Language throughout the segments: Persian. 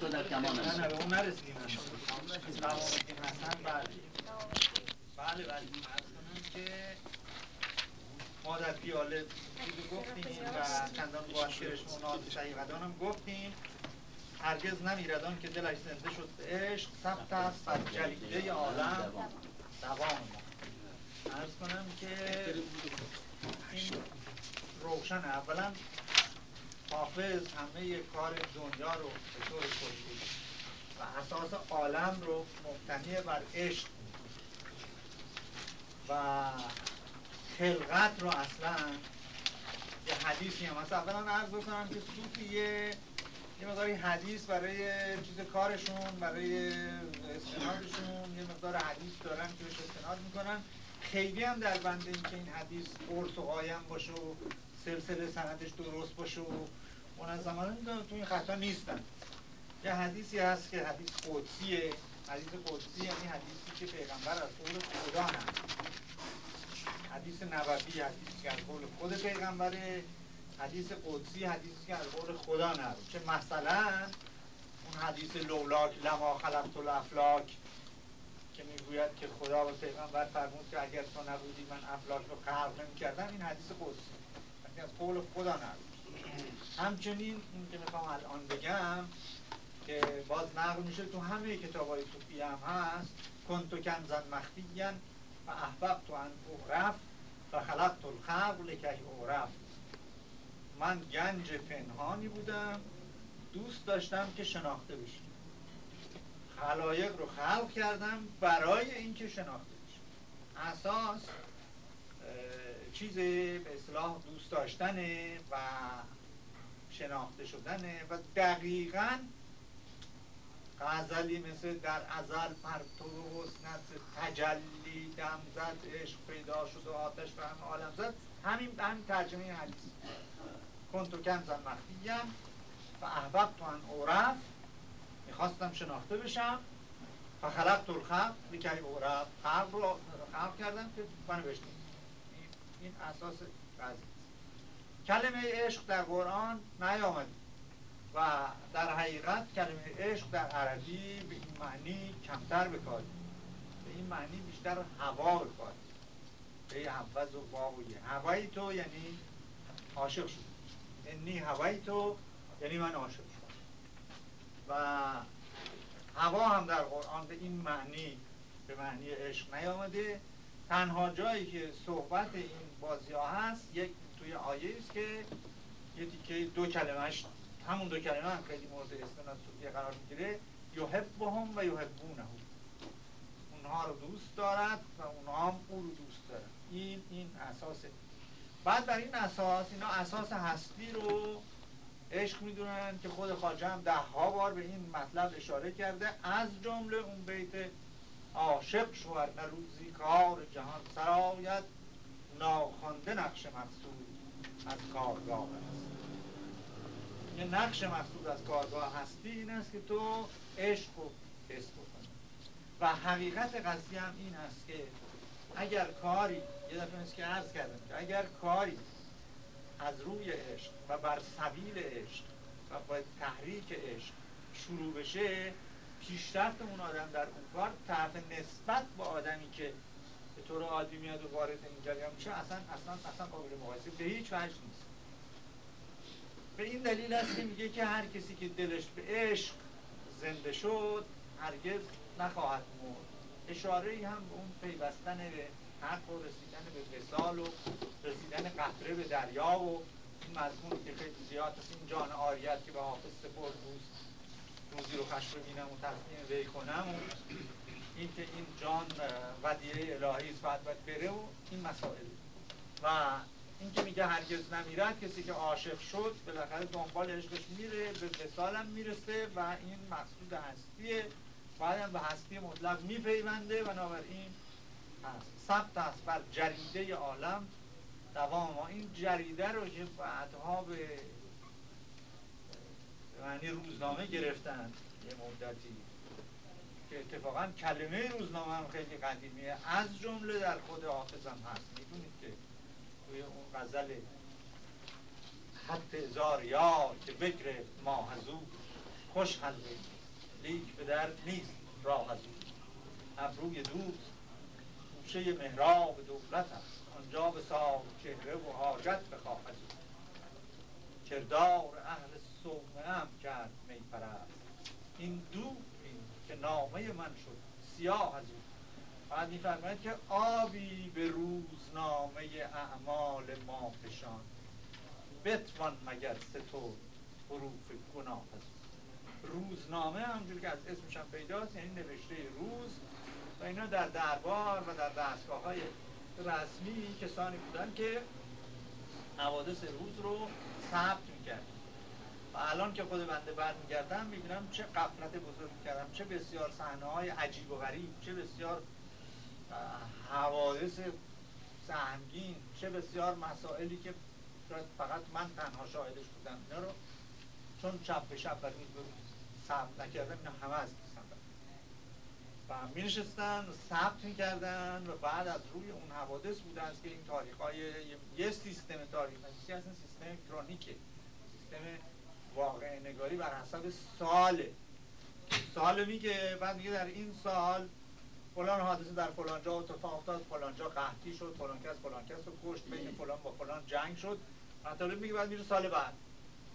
تو در کمان نه نه به اون نرسیدیم. بله. بله بله عرض که ما در پیاله گفتیم و چندان باشگرش مناد شهیقدان هم گفتیم. هرگز نمیردان که دلش زنده شد به عشق ثبت است بر جلیده عالم دوام. ارز کنم که این روشن اولا حافظ همه کار دنیا رو به طور کلی. و اساس عالم رو مبتنی بر عشق. و خلقت رو اصلا یه حدیثی هم. هست اولا عرض بکنم که صوفی یه یه مقداری حدیث برای چیز کارشون برای استنادشون یه مقدار حدیث دارن که بهش استناد می‌کنن. خیلی هم در بند این که این حدیث قرص و قایم باشه و سلسله سندش درست باشه و منظمانه تو این خطا نیستن. یه حدیثی هست که حدیث قدسیه. حدیث قدسی یعنی حدیثی که پیغمبر از قول خدا هم حدیث نبوی حدیثی که از قول خود پیغمبره. حدیث قدسی حدیثی که از قول خدا نبود چه مثلا اون حدیث لولاک لما خلقت الافلاک که می‌گوید که خدا و پیغمبر فرمود که اگر تو نبودی من افلاک رو خلق نمی‌کردم این حدیث قدسی. یعنی از قول خدا نبود همچنین این که می‌خوام الان بگم که باز نقل میشه تو همه کتاب های صوفی هم هست. کنتو کنزن مخفیین و احبب تو ان اغرف و خلقت الخلق لکی اغرف من گنج پنهانی بودم دوست داشتم که شناخته بشم. خلایق رو خلق کردم برای اینکه شناخته بشم. اساس چیز به اصلاح دوست داشتنه و شناخته شدنه و دقیقا غزلی مثل در ازل پرتو حسنت تجلی دم زد عشق پیدا شد و آتش به همه عالم زد. همین همین ترجمه حدیث. کنتو کنزن مخفیم و احبب تو ان اورف می‌خواستم شناخته بشم. و خلق تو الخلق لکی اورف خلق رو خلق کردم که منو بشنید این اساس قضیه کلمه عشق در قرآن نیامد و در حقیقت کلمه عشق در عربی به این معنی کمتر بکار به این معنی بیشتر هوا بکار به حفظ و هوایی تو یعنی عاشق شد انی هوایی تو یعنی من عاشق شد و هوا هم در قرآن به این معنی به معنی عشق نیامده. تنها جایی که صحبت این بازی ها هست یک توی آیه است که یه تیکه دو کلمهش همون دو کلمه هم خیلی مورد استناد صوفیه قرار می‌گیره. یحبهم و یحبونه اونها رو دوست دارد و اونها هم او رو دوست دارد. این این اساسه. بعد بر این اساس اینا اساس هستی رو عشق می‌دونن که خود خواجه هم ده ها بار به این مطلب اشاره کرده. از جمله اون بیت عاشق شود نه روزی کار جهان سرایت ناخوانده نقش مقصود. از کارگاه. است یه نقش مقصود از کارگاه هستی این است که تو عشق رو حس بکنی. و حقیقت قضیه هم این است که اگر کاری یه دفعه نیست که عرض کردم که اگر کاری از روی عشق و بر سبیل عشق و با تحریک عشق شروع بشه پیشرفت اون آدم در اون کار طرف نسبت با آدمی که طور عادی میاد و وارد این جریان میشه. اصلا اصلا اصلا قابل مقایسه. به هیچ وجه نیست. به این دلیل است که میگه که هر کسی که دلش به عشق زنده شد هرگز نخواهد مرد. اشاره ای هم به اون پیوستن به حق و رسیدن به وسال و رسیدن قطره به دریا و این مضمون که خیلی زیاد است. این جان آریت که به حافظ سپرد روز روزی رو خش ببینم و تصمیم وی کنم و این که این جان ودیه الهی است بعد باید بره و این مسائل. و این که میگه هرگز نمیرد کسی که عاشق شد بالاخره دنبال عشقش میره به وسالم می‌رسه و این مقصود هستیه. بعدم به هستی مطلق میپیونده. بنابراین ثبت است بر جریده عالم. دوام ما این جریده رو که بعدها به معنی روزنامه گرفتن یه مدتی. که اتفاقا کلمه روزنامه هم خیلی قدیمیه. از جمله در خود حافظم هست. می‌دونید که توی اون غزل حد هزار یار که بگرفت ماه از او خوش حلوه لیک به در نیست راه از او. ابروی دوست گوشه مهراب دولت است. آنجا به سال چهره و حاجت بخواهد کردار اهل صومعه هم کرد می پرست این دو این که نامه من شد. سیاه از او. بعد میفرماید که آبی به روزنامه اعمال ما فشان. بتوان مگر ستور حروف گناه از روزنامه همجور که از اسمش هم پیداست یعنی نوشته روز و اینا در دربار و در دستگاه های رسمی کسانی بودن که حوادث روز رو ثبت و الان که خود بنده برمیگردم می‌بینم چه قفلت بزرگ کردم چه بسیار صحنه های عجیب و غریب چه بسیار حوادث سهمگین چه بسیار مسائلی که فقط من تنها شاهدش بودم. اینا رو چون چپ به شب و روز به ثبت نکردم اینا همه از و می نشستن ثبت می کردن و بعد از روی اون حوادث بوده است که این تاریخ های یه سیستم تاریخ نویسی اصلا سیستم کرونیکه سیستم واقع نگاری بر حسب ساله. سال میگه بعد میگه در این سال فلان حادثه در فلان جا اتفاق افتاد فلان جا قحطی شد فلان کس فلان کس رو کشت بین فلان با فلان جنگ شد. مطالب میگه بعد میره سال بعد.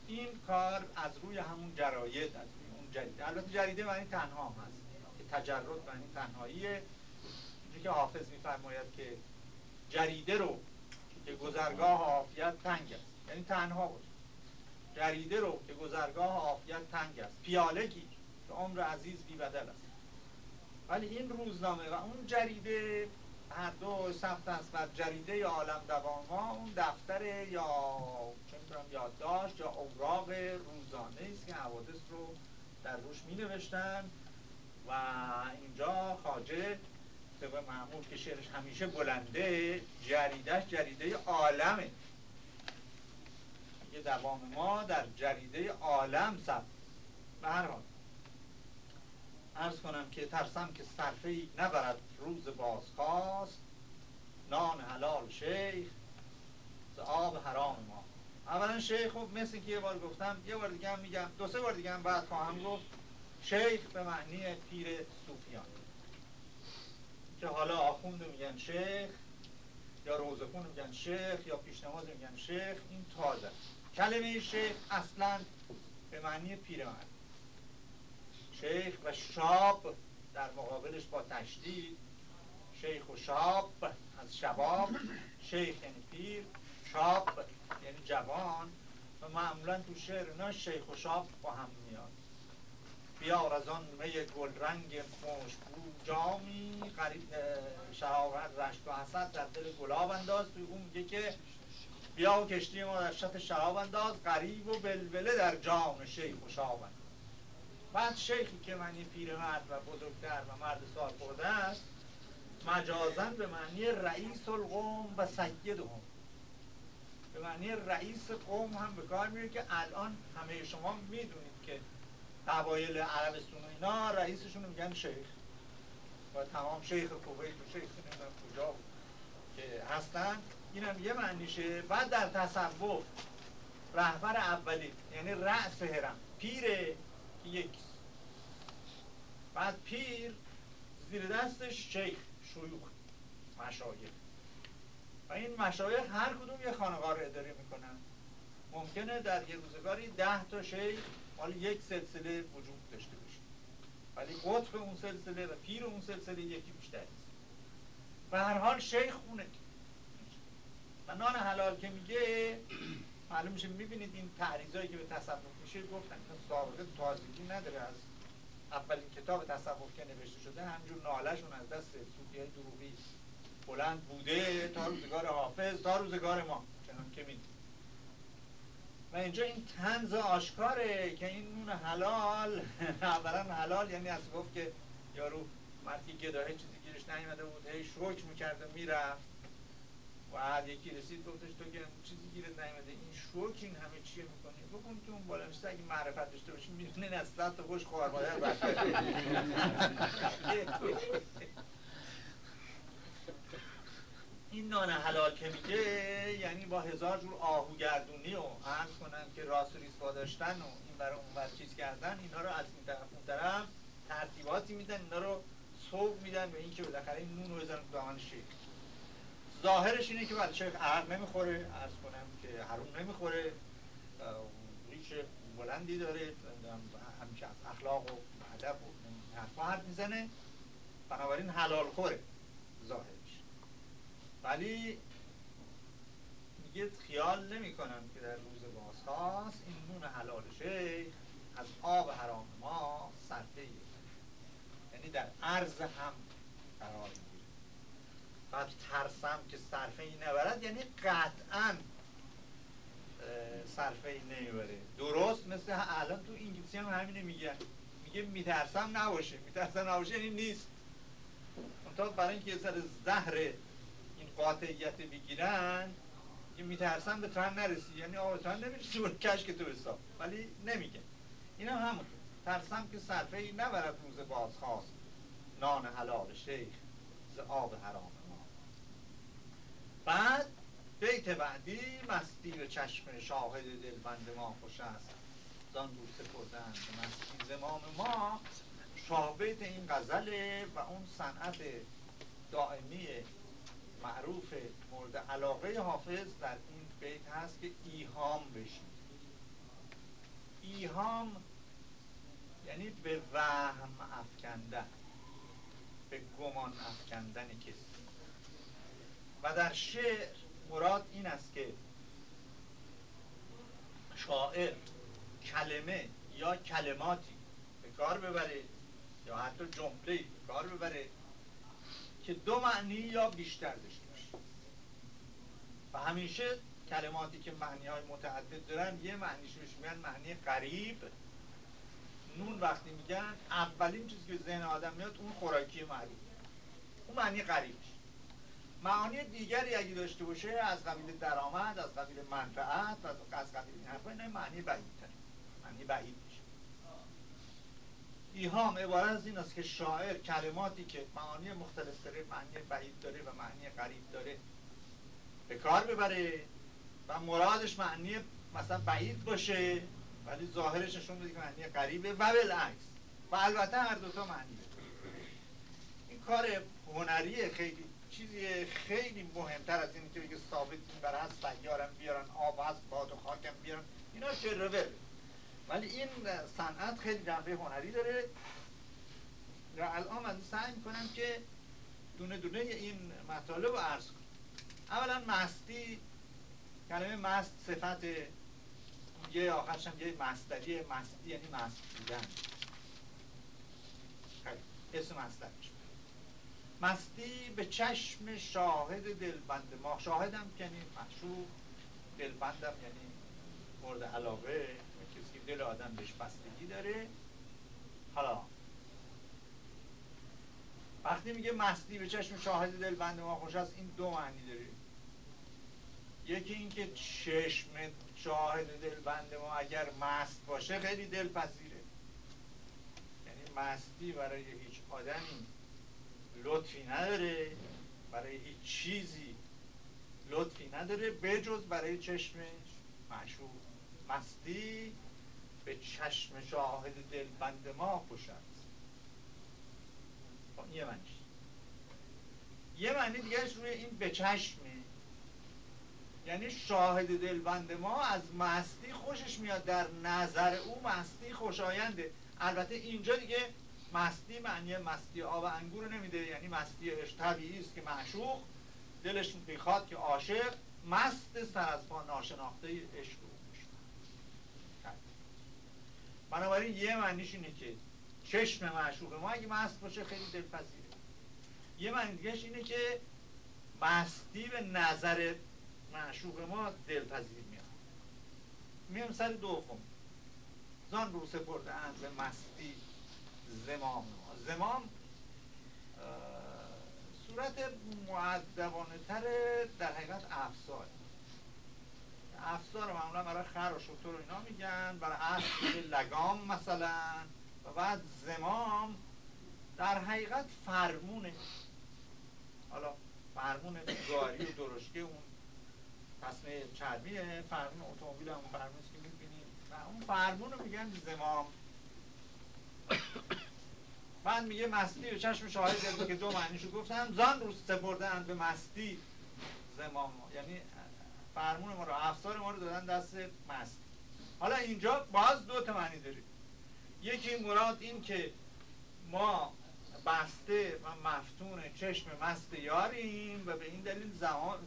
این کار از روی همون جراید از روی اون جریده البته جریده معنی تنها هم هست. که تجرد معنی تنهاییه. که حافظ میفرماید که جریده رو که گذرگاه عافیت تنگ است. یعنی تنها باشه جریده رو که گذرگاه عافیت تنگ است. پیاله گیر. که عمر عزیز بی بدل است. ولی این روزنامه و اون جریده هر دو ثبت است بر جریده عالم دوام اون دفتر یا چه می‌تونم یادداشت یا اوراق روزانه است که حوادث رو در روش می نوشتن و اینجا خاجه به معمول که شعرش همیشه بلنده جریدهش جریده عالمه. یه دوام ما در جریده عالم ثبت به هر حال. ارز کنم که ترسم که صرفه ای نبرد روز بازخواست نان حلال شیخ ز آب حرام ما. اولا شیخ خب مثل که یه بار گفتم یه بار دیگه هم میگم دو سه بار دیگه هم بعد خواهم گفت شیخ به معنی پیر صوفیان. که حالا آخوند میگن شیخ یا روزخون میگن شیخ یا پیشنماز میگن شیخ این تازه کلمه شیخ اصلا به معنی پیرمرد. شیخ و شاب در مقابلش با تشدید شیخ و شاب از شباب شیخ یعنی پیر شاب یعنی جوان و معمولا تو شعر اینا شیخ و شاب با هم میاد. بیار از آن می گل رنگ مشبو جامی قریب شهاورت رشت و حسد در دل گلاب انداز. توی اون میگه که بیا و کشتی ما در شط شراب انداز قریب و بلبله در جام شیخ و شاب بعد شیخی که معنی پیرمرد و بزرگتر و مرد سال خورده است مجازن به معنی رئیس القوم و سید هم به معنی رئیس قوم هم به کار میره که الان همه شما می‌دونید که قبایل عربستون و اینا رئیسشون میگن شیخ. و تمام شیخ کویت و شیخ کجا که هستن. این هم یه معنیشه. بعد در تصوف رهبر اولی یعنی رأس هرم پیره یک بعد پیر زیر دستش شیخ شیوخ مشایخ. و این مشایخ هر کدوم یه خانقاه رو اداره می‌کنن. ممکنه در یه روزگاری ده تا شیخ مال یک سلسله وجود داشته باشه. ولی قطب اون سلسله و پیر اون سلسله یکی بیشتر و هر حال شیخ اونه و نان حلال که میگه معلوم میشه می‌بینید این تعریضایی که به تصوف میشه گفتن سابقه تازگی نداره از اولین کتاب تصوف که نوشته شده همجور نالشون از دست صوفی های دروغی بلند بوده تا روزگار حافظ تا روزگار ما چنان که می‌دید و اینجا این تنز آشکاره که این نون حلال اولا حلال یعنی از گفت که یارو مردی گداه چیزی گیرش نیمده بود هی شوک می‌کرد و می‌رفت. و یکی رسید گفتش تو که چیزی گیرت نیمده این شوک این همه چیه می‌کنی؟ بکن که اون بالا نشسته اگه معرفت داشته باشی می‌دونه نسلت تو خوش خوار مادر این نان حلال که میگه یعنی با هزار جور آهو گردونی و عرض کنم که راست ریز داشتن و این برای اون بر چیز کردن اینا رو از این طرف اون طرف ترتیباتی میدن اینا رو سوق میدن به اینکه بالاخره این نون رو بزنن تو دهان شیخ ظاهرش اینه که شیخ عرق نمی‌خوره عرض کنم که حروم نمی‌خوره. ریش بلندی داره همیشه اخلاق و ادب و حرفا حرف می‌زنه. بنابراین حلال خوره ظاهرش. ولی میگه خیال نمی کنم که در روز بازخواست این نون حلال شیخ از آب حرام ما صرفه یعنی در عرض هم قرار می‌گیره بعد ترسم که صرفه ای نبرد یعنی قطعا صرفه ای نمی‌بره. درست مثل الان تو انگلیسی هم همینه میگن. میگه میترسم نباشه. میترسم نباشه یعنی نیست. منطقه برای اینکه یه سر زهر این قاطعیت بگیرن که میترسم به نرسی. یعنی آقا تن نمی‌رسی اون کشک تو حساب. ولی نمیگه این هم همونطور ترسم که صرفه ای نبرد روز بازخواست. نان حلال شیخ ز آب حرام. بعد بیت بعدی مستی به چشم شاهد دلبند ما خوش است. زان رو سپردن مستی زمام ما شابیت این غزله و اون صنعت دائمی معروف مورد علاقه حافظ در این بیت هست که ایهام بشید ایهام یعنی به وهم افکندن به گمان افکندن کسی. و در شعر مراد این است که شاعر کلمه یا کلماتی به کار ببره یا حتی جمله به کار ببره که دو معنی یا بیشتر داشته باشه. و همیشه کلماتی که معنی های متعدد دارن یه معنیش میگن معنی قریب نون وقتی میگن اولین چیزی که ذهن آدم میاد اون خوراکی معروف اون معنی قریبش معانی دیگری اگه داشته باشه از قبیل درآمد از قبیل منفعت و از قبیل این حرفا اینا معنی بعیدتر. معنی بعید میشه. ایهام عبارت از این است که شاعر کلماتی که معانی مختلف داره معنی بعید داره و معنی غریب داره به کار ببره و مرادش معنی مثلا بعید باشه ولی ظاهرش نشون بده که معنی غریبه و بالعکس. و البته هر دوتا معنی بده این کار هنری خیلی چیزی خیلی مهمتر از این که بگه ثابت این برای هست سیارم بیارن آب هست باد و خاکم بیارن. اینا شروه ولی این صنعت خیلی جنبه هنری داره. و الان من سعی می‌کنم که دونه دونه این مطالب رو عرض کنم. اولا مستی کلمه مست صفت یه آخرش هم یه مستری مستی یعنی مست بودن اسم مسترش مستی به چشم شاهد دلبند ما. شاهدم یعنی مشروع دلبندم یعنی مورد علاقه کسی که دل آدم بهش بستگی داره. حالا وقتی میگه مستی به چشم شاهد دلبند ما خوش است این دو معنی داره. یکی اینکه چشم شاهد دلبند ما اگر مست باشه خیلی دلپذیره. یعنی مستی برای هیچ آدمی لطفی نداره برای هیچ چیزی. لطفی نداره بجز برای چشمش. معشوق مستی به چشم شاهد دلبند ما خوش است. خب، یه معنیش یه معنی دیگرش روی این به چشمه. یعنی شاهد دلبند ما از مستی خوشش میاد در نظر او مستی خوشاینده. البته اینجا دیگه مستی معنی مستی آب انگور نمیده یعنی مستی طبیعی است که معشوق دلش می‌خواد که عاشق مست سر از پا ناشناخته عشق رو بنابراین یه معنیش اینه که چشم معشوق ما اگه مست باشه خیلی دلپذیره. یه معنی دیگهش اینه که مستی به نظر معشوق ما دلپذیر میاد. میام سر دوم. زان رو سپرده به مستی. زمام. زمام صورت معدبانه تر در حقیقت افسار افسار معمولا برای خر و شطور اینا میگن برای اسب لگام مثلا. و بعد زمام در حقیقت فرمونه حالا فرمون گاری و درشکه اون تصمه چرمیه فرمون اتومبیل هم فرمون که می‌بینیم. و اون فرمون رو میگن زمام. من میگه مستی و چشم شاهد که دو معنیشو گفتم. زان رو سپردن به مستی. زمام یعنی فرمون ما رو افسار ما رو دادن دست مست حالا اینجا باز دو تا معنی داره یکی مراد این که ما بسته و مفتون چشم مست یاریم و به این دلیل زمان,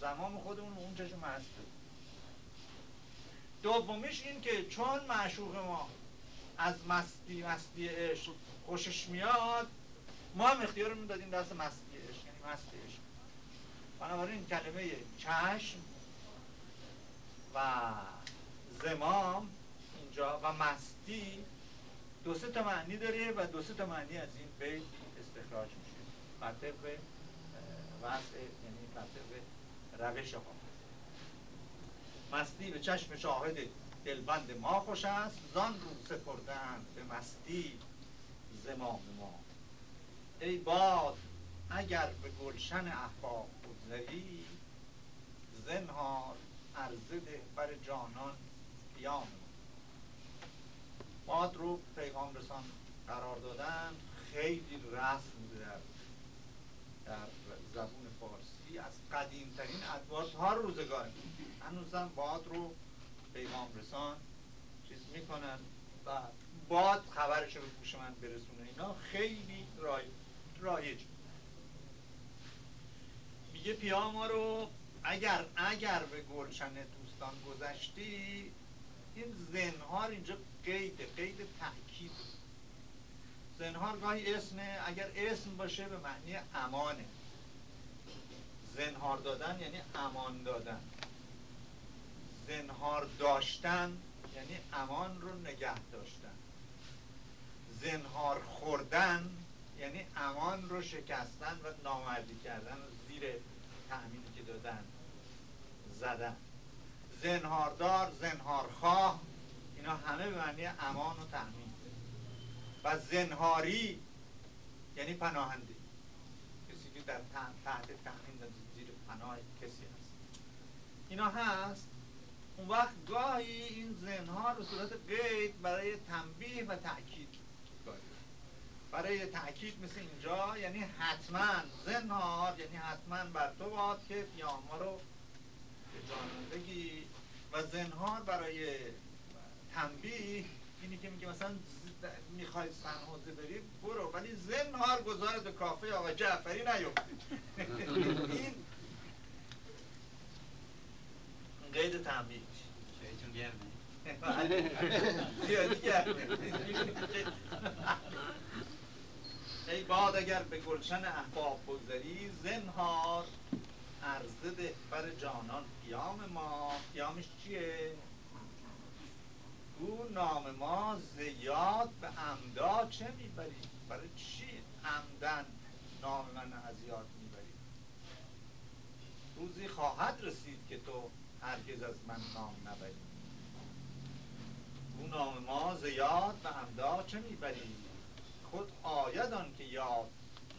زمان خودمون اون چشم مسته دومیش این که چون معشوق ما از مستی مستی عشق خوشش میاد. ما هم اختیار دادیم دست مستی عشق یعنی مستی عشق بنابراین کلمه چشم و زمام اینجا و مستی دو سه تا معنی داره و دو سه تا معنی از این بیت استخراج میشه. بر طبق یعنی بر طبق روش ها مستی به چشم شاهد دلبند ما خوش است. زان رو سپردن به مستی. زمام ما ای باد اگر به گلشن احباب بگذری زنهار عرضه ده بر جانان قیام باد رو پیغام رسان قرار دادن خیلی رسم در, در زبون فارسی. از قدیمترین ادوار تا روزگار هنوزم باد رو پیغام رسان چیز می‌کنن و باد خبرش رو به گوش من برسونه. اینا خیلی رای... رایج. میگه پیاما رو اگر اگر به گلشن دوستان گذشتی این زنهار اینجا قید قید تحکید زنهار گاهی اسمه اگر اسم باشه به معنی امانه. زنهار دادن یعنی امان دادن. زنهار داشتن یعنی امان رو نگه داشتن زنهار خوردن یعنی امان رو شکستن و نامردی کردن زیر تأمینی که دادن زدن. زنهاردار زنهارخواه اینا همه به معنی امان و تأمین. و زنهاری یعنی پناهنده. کسی که در تحت تأمین زیر پناه کسی هست. اینا هست. اون وقت گاهی این زنهار به صورت قید برای تنبیه و تأکید برای تأکید مثل اینجا یعنی حتما زنهار یعنی حتما بر تو باد که پیامها رو به جانان بگی. و زنهار برای تنبیه اینی که میگه مثلا می‌خوای سنحوزه بری برو. ولی زنهار گذار به کافه آقا جعفری نیفتی این قید تنبیه شایتون گرمه. زیادی گرمه. ای باد اگر به گلشن احباب بگذری زنهار عرضه ده بر جانان قیام ما قیامش چیه؟ او نام ما زیاد به عمدا چه می‌بری؟ برای چی عمدن نام من از یاد می‌بری؟ روزی خواهد رسید که تو هرگز از من نام نبری او نام ما زیاد به عمدا چه می‌بری؟ خود آید که یاد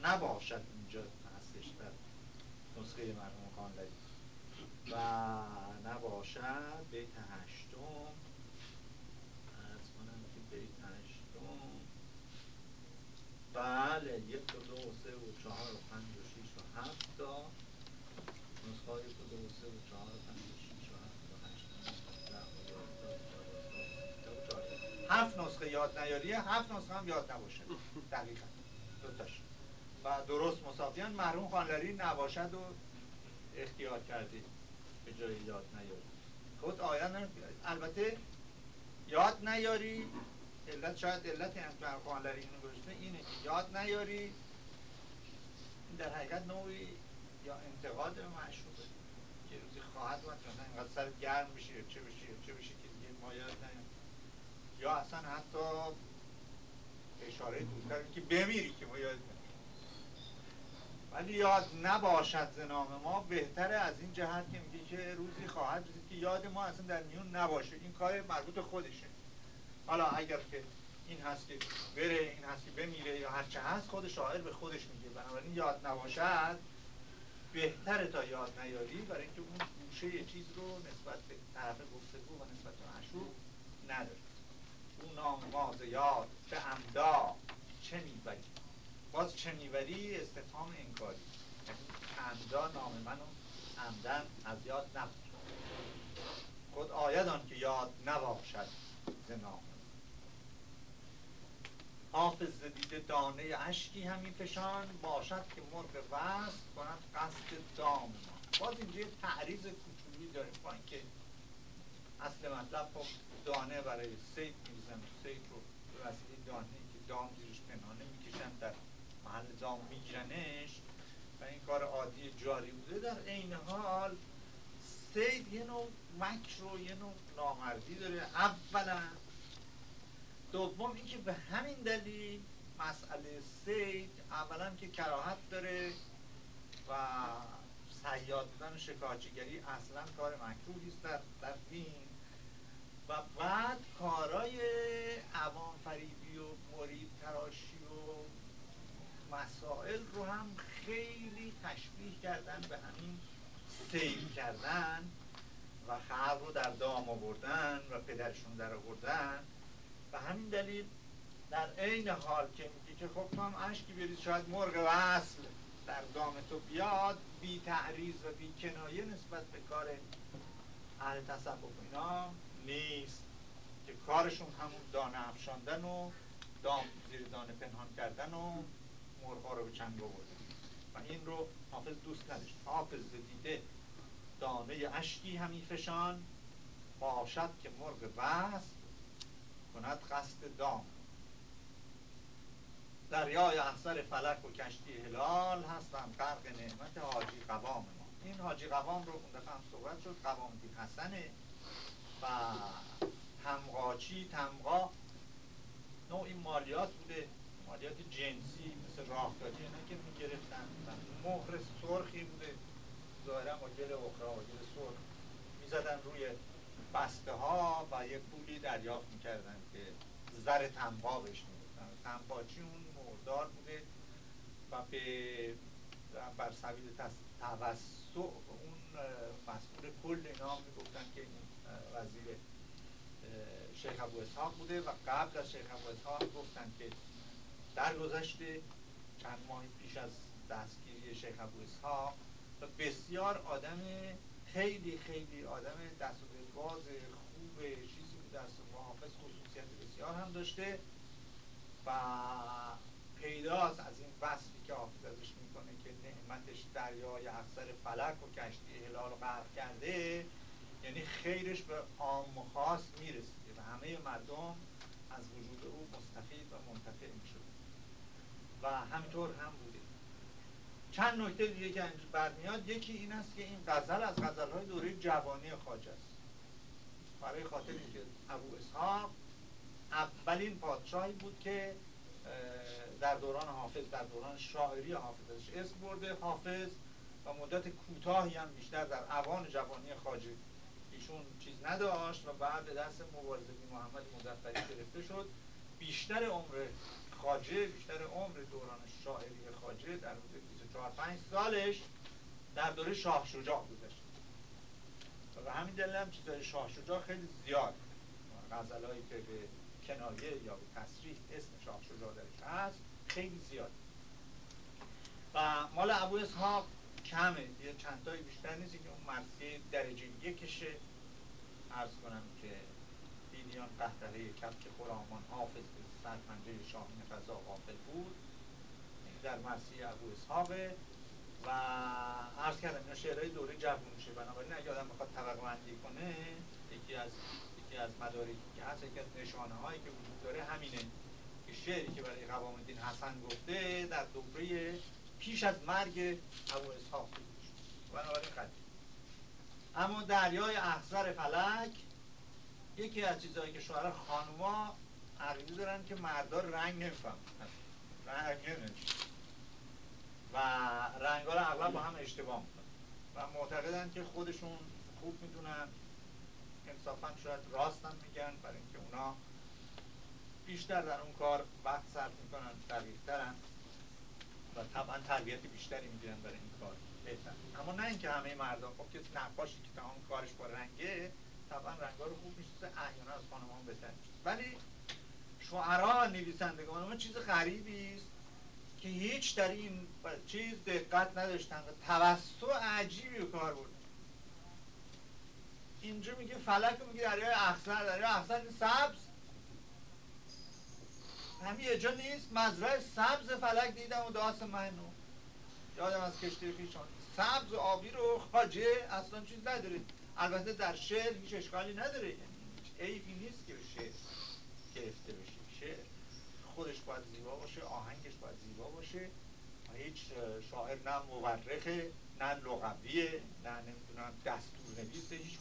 نباشد اینجا هستش در نسخه مرحوم خانلری و نباشد بیت هشتم. از کنم که بیت هشتم. بله یک دو دو سه و چهار و پنج هفت نسخه یاد نیاریه هفت نسخه هم یاد نباشه. دقیقا. دوتاش. و درست مسافیان مرحوم خانلری نباشد و اختیار کرده به جای یاد نیاری. خود آیان البته یاد نیاری. علت شاید علت هم خانلری اینو گذاشته اینه که یاد نیاری. در حقیقت نوعی یا انتقاد به معشوقه که روزی خواهد مثلا اینقدر سر گرم بشه چه بشه چه بشه که دیگه ما یاد نیاری یا اصلا حتی اشاره دورتر که بمیری که ما یاد ولی یاد نباشد زنام ما بهتره از این جهت که میگه که روزی خواهد رسید که یاد ما اصلا در میون نباشه. این کار مربوط خودشه. حالا اگر که این هست که بره این هست که بمیره یا هرچه هست خود شاعر به خودش میگه. بنابراین یاد نباشد بهتره تا یاد نیاری برای اینکه اون گوشه چیز رو نسبت به طرف گفتگو و نسبت به مشروع نداری. اون نام یاد به عمدا چه می‌بری باز چه می‌بری استفهام انکاری یعنی عمدا نام منو عمدن از یاد نبود. خود آید که یاد نباشد ز نام. حافظ دیده دانه اشکی همی فشان باشد که مرغ وست کند قصد دام باز اینجا تعریض کوچولی داریم با اینکه اصل مطلب خب دانه برای سید میریزن سید رو به وسیله دانه که دام زیرش پنهانه می‌کشن در محل دام میگیرنش. و این کار عادی جاری بوده. در عین حال سید یه نوع مکر و یه نوع نامردی داره. اولا دوم اینکه به همین دلیل مسئله سید اولا که کراهت داره و سیاد بودن و شکارچیگری اصلا کار مکروهی است. در, در دین و بعد کارای عوام فریبی و مرید تراشی و مسائل رو هم خیلی تشبیه کردن به همین سید کردن و خلق رو در دام آوردن و پدرشون در آوردن. و همین دلیل در عین حال که میگه که خب هم اشکی بریز شاید مرغ وصل در دام تو بیاد بی تعریض و بی کنایه نسبت به کار اهل تصوف اینا. نیست که کارشون همون دانه افشاندن و دام زیر دانه پنهان کردن و مرغا رو به چنگ آوردن. و این رو حافظ دوست نداشت. حافظ دیده دانه اشکی همی فشان باشد که مرغ وصل کند قصد دام. دریای احسر فلک و کشتی هلال هستم غرق نعمت حاجی قوام ما. این حاجی قوام رو اون دفعه هم صحبت شد. قوام دین حسنه. و تمقاچی تمقا نوعی مالیات بوده. مالیات جنسی مثل راهداری اینا که می‌گرفتن. مهر سرخی بوده. ظاهرا با گل اخرا و گل سرخ می‌زدن روی بسته ها و یک پولی دریافت می‌کردن که زر تنبا بهش می‌گفتن تنباچی اون مردار بوده و به بر سبیل توسط اون مسئول کل اینا می‌گفتن که این وزیر شیخ ابو اسحاق بوده و قبل از شیخ ابو اسحاق گفتن که در گذشته چند ماه پیش از دستگیری شیخ ابو اسحاق و بسیار آدم خیلی خیلی آدم دست و دلباز خوب چیزی بود دست محافظ خصوصیت بسیار هم داشته و پیداست از این وصفی که حافظ ازش می‌کنه که نعمتش دریای افسر فلک و کشتی هلال غرق کرده یعنی خیرش به عام و خاص می‌رسیده و همه مردم از وجود او مستفید و منتفع می‌شد و همطور هم بوده. چند نکته دیگه که اینجا برمیاد یکی این است که این غزل از غزلهای دوره جوانی خاجه است. برای خاطر اینکه ابو اسحاق اولین پادشاهی بود که در دوران حافظ در دوران شاعری حافظ ازش اسم برده حافظ و مدت کوتاهی هم بیشتر در اوان جوانی خاجه ایشون چیز نداشت و بعد به دست مبارزه محمد مظفری گرفته شد. بیشتر عمر خاجه بیشتر عمر دوران شاعری خاجه در حدود 24 5 سالش در دوره شاه شجاع گذشت. و همین دلیل هم چیزای شاه شجاع خیلی زیاد. غزلایی که به کنایه یا به تصریح اسم شاه شجاع درش هست خیلی زیاد. و مال ابو اسحاق کمه. یه چندتایی بیشتر نیست که اون مرسی درجه یکشه. عرض کنم که بیدیان قهدره کپک خرامان حافظ سر پنجه شاهین قضا غافل بود در مرسی ابو اسحاقه و عرض کردم اینا شعرهای دوره جوونشه بنابراین اگه آدم بخواد طبق بندی کنه یکی از یکی از مدارکی که هست یکی از نشانه هایی که وجود داره همینه که شعری که برای قوام الدین حسن گفته در دوره پیش از مرگ ابو اسحاق بود. بنابراین خطی اما دریای احزر فلک یکی از چیزهایی که شوهر خانوما عقیده دارن که مردار رنگ نمیفهم رنگ نمیشه و رنگا رو اغلب با هم اشتباه می‌کنن. و معتقدن که خودشون خوب می‌دونن. انصافا شاید راست هم میگن برای اینکه اونا بیشتر در اون کار وقت صرف می‌کنن دقیق و طبعا تربیت بیشتری می‌گیرن برای این کار. بهتر. اما نه اینکه همه مردم خب که نقاشی که تمام کارش با رنگه طبعا رنگا رو خوب میشه احیانا از خانمان بهتر ولی شعرا نویسندگان ما چیز غریبی است که هیچ در این چیز دقت نداشتن. توسط عجیبی کار بود اینجا میگه فلک میگه دریای اخسر دریای اخسر سبز. همین جا نیست. مزرعه سبز فلک دیدم و داست منو یادم از کشتی پیشان سبز و آبی رو خاجه اصلا چیز نداره. البته در شعر هیچ اشکالی نداره. یعنی عیبی نیست که به شعر گرفته بشه. شعر خودش باید زیبا باشه آهنگش باید زیبا باشه. هیچ شاعر نه مورخه نه لغویه نه نمی‌دونم دستور نویسه هیچ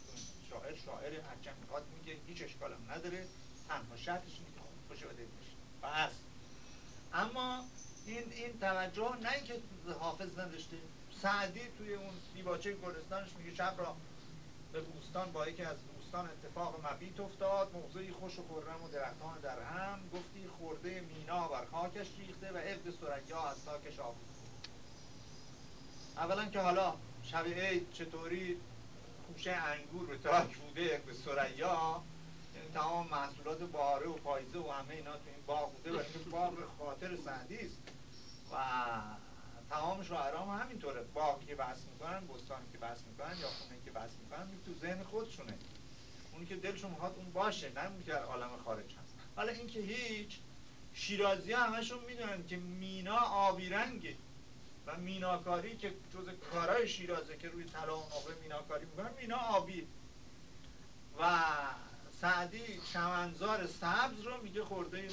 شاعر شاعر هرچند می‌خواد میگه هیچ اشکالم نداره. تنها شرطش اینه که خوب باشه و بشه. بس. اما این این توجه نه اینکه حافظ نداشته. سعدی توی اون دیباچه گلستانش میگه شب را به بوستان با یکی از بوستان اتفاق مبیت افتاد. موضوعی خوش و خرم و درختان در هم. گفتی خورده مینا بر خاکش ریخته و عقد سریا از ساکش آب اولا که حالا شب عید چطوری خوشه انگور به تاک بوده به سریا یعنی تمام محصولات باره و پاییزه و همه اینا تو این باغ بوده و این باغ خاطر سعدی است. و تمام شاعرام هم همینطوره. باغی که بحث می‌کنن بستانی که بحث می‌کنن یا خونه که بحث می‌کنن تو ذهن خودشونه. اونی که دلشون می‌خواد اون باشه نه اون که در عالم خارج هست. حالا اینکه هیچ شیرازی ها همشون می‌دونن که مینا آبی رنگه. و میناکاری که جز کارهای شیرازه که روی طلا و نقره میناکاری می‌کنن مینا آبی. و سعدی چمنزار سبز رو میگه خورده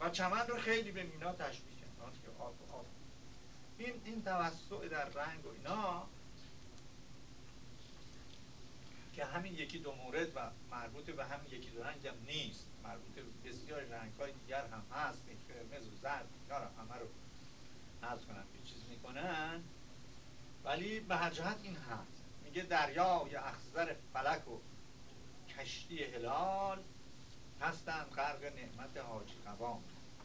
و چمن رو خیلی به مینا تشبیه این این توسط در رنگ و اینا که همین یکی دو مورد و مربوط به همین یکی دو رنگ هم نیست. مربوط به بسیار رنگ های دیگر هم هست. قرمز و زرد اینا رو همه رو نرز کنن به چیز می‌کنن. ولی به هر جهت این هست. میگه دریای اخزر فلک و کشتی هلال هستند غرق نعمت حاجی قوام.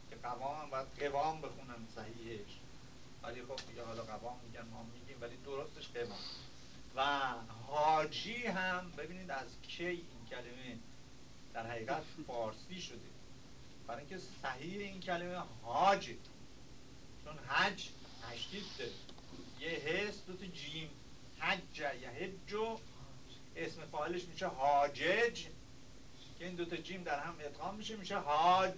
که قوام باید قوام بخونن صحیحش ولی خب دیگه حالا قوام میگن ما میگیم ولی درستش قوام و حاجی هم ببینید از کی این کلمه در حقیقت فارسی شده. برای اینکه صحیح این کلمه حاجه چون حج تشدید داره یه حس دو تا جیم. حج یا حجو اسم فاعلش میشه حاجج. که این دوتا جیم در هم ادغام میشه میشه حاج.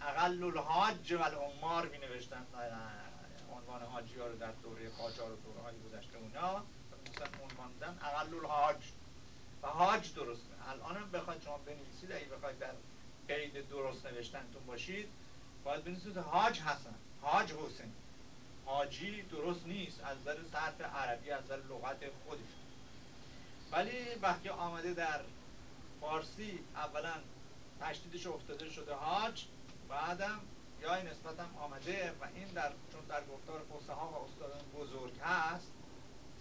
اقل الحاج و العمار می نوشتن. عنوان حاجی ها رو در دوره قاجار و دوره های گذشته اونا عنوان دن اقل الحاج و حاج درسته الان هم بخواید شما بنویسید اگه بخواید در قید درست نوشتنتون باشید باید بنویسید حاج حسن حاج حسین. حاجی درست نیست از نظر صرف عربی از نظر لغت خودش. ولی وقتی آمده در فارسی اولا تشدیدش افتاده شده حاج بعدم یا این نسبت هم آمده و این در در گفتار ها و استادان بزرگ هست.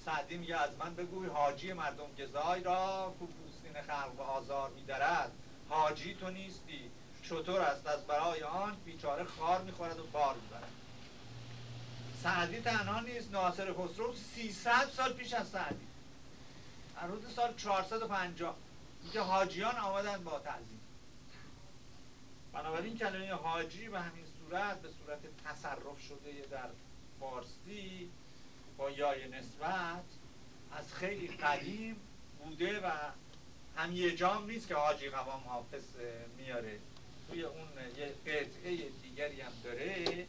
سعدی میگه از من بگوی حاجی مردم گزای را کو پوستین خلق و آزار میدرد. حاجی تو نیستی. شطور است؟ از برای آن بیچاره خار می‌خورد و بار می‌برد. سعدی تنها نیست. ناصر خسرو 300 سال پیش از سعدی. حدود سال 450 میگه حاجیان آمدن با تعظیم. بنابراین کلمه حاجی به همین صورت به صورت تصرف شده در فارسی با یای نسبت از خیلی قدیم بوده و هم یه جام نیست که حاجی قوام حافظ میاره. توی اون یه قطعه دیگری هم داره. که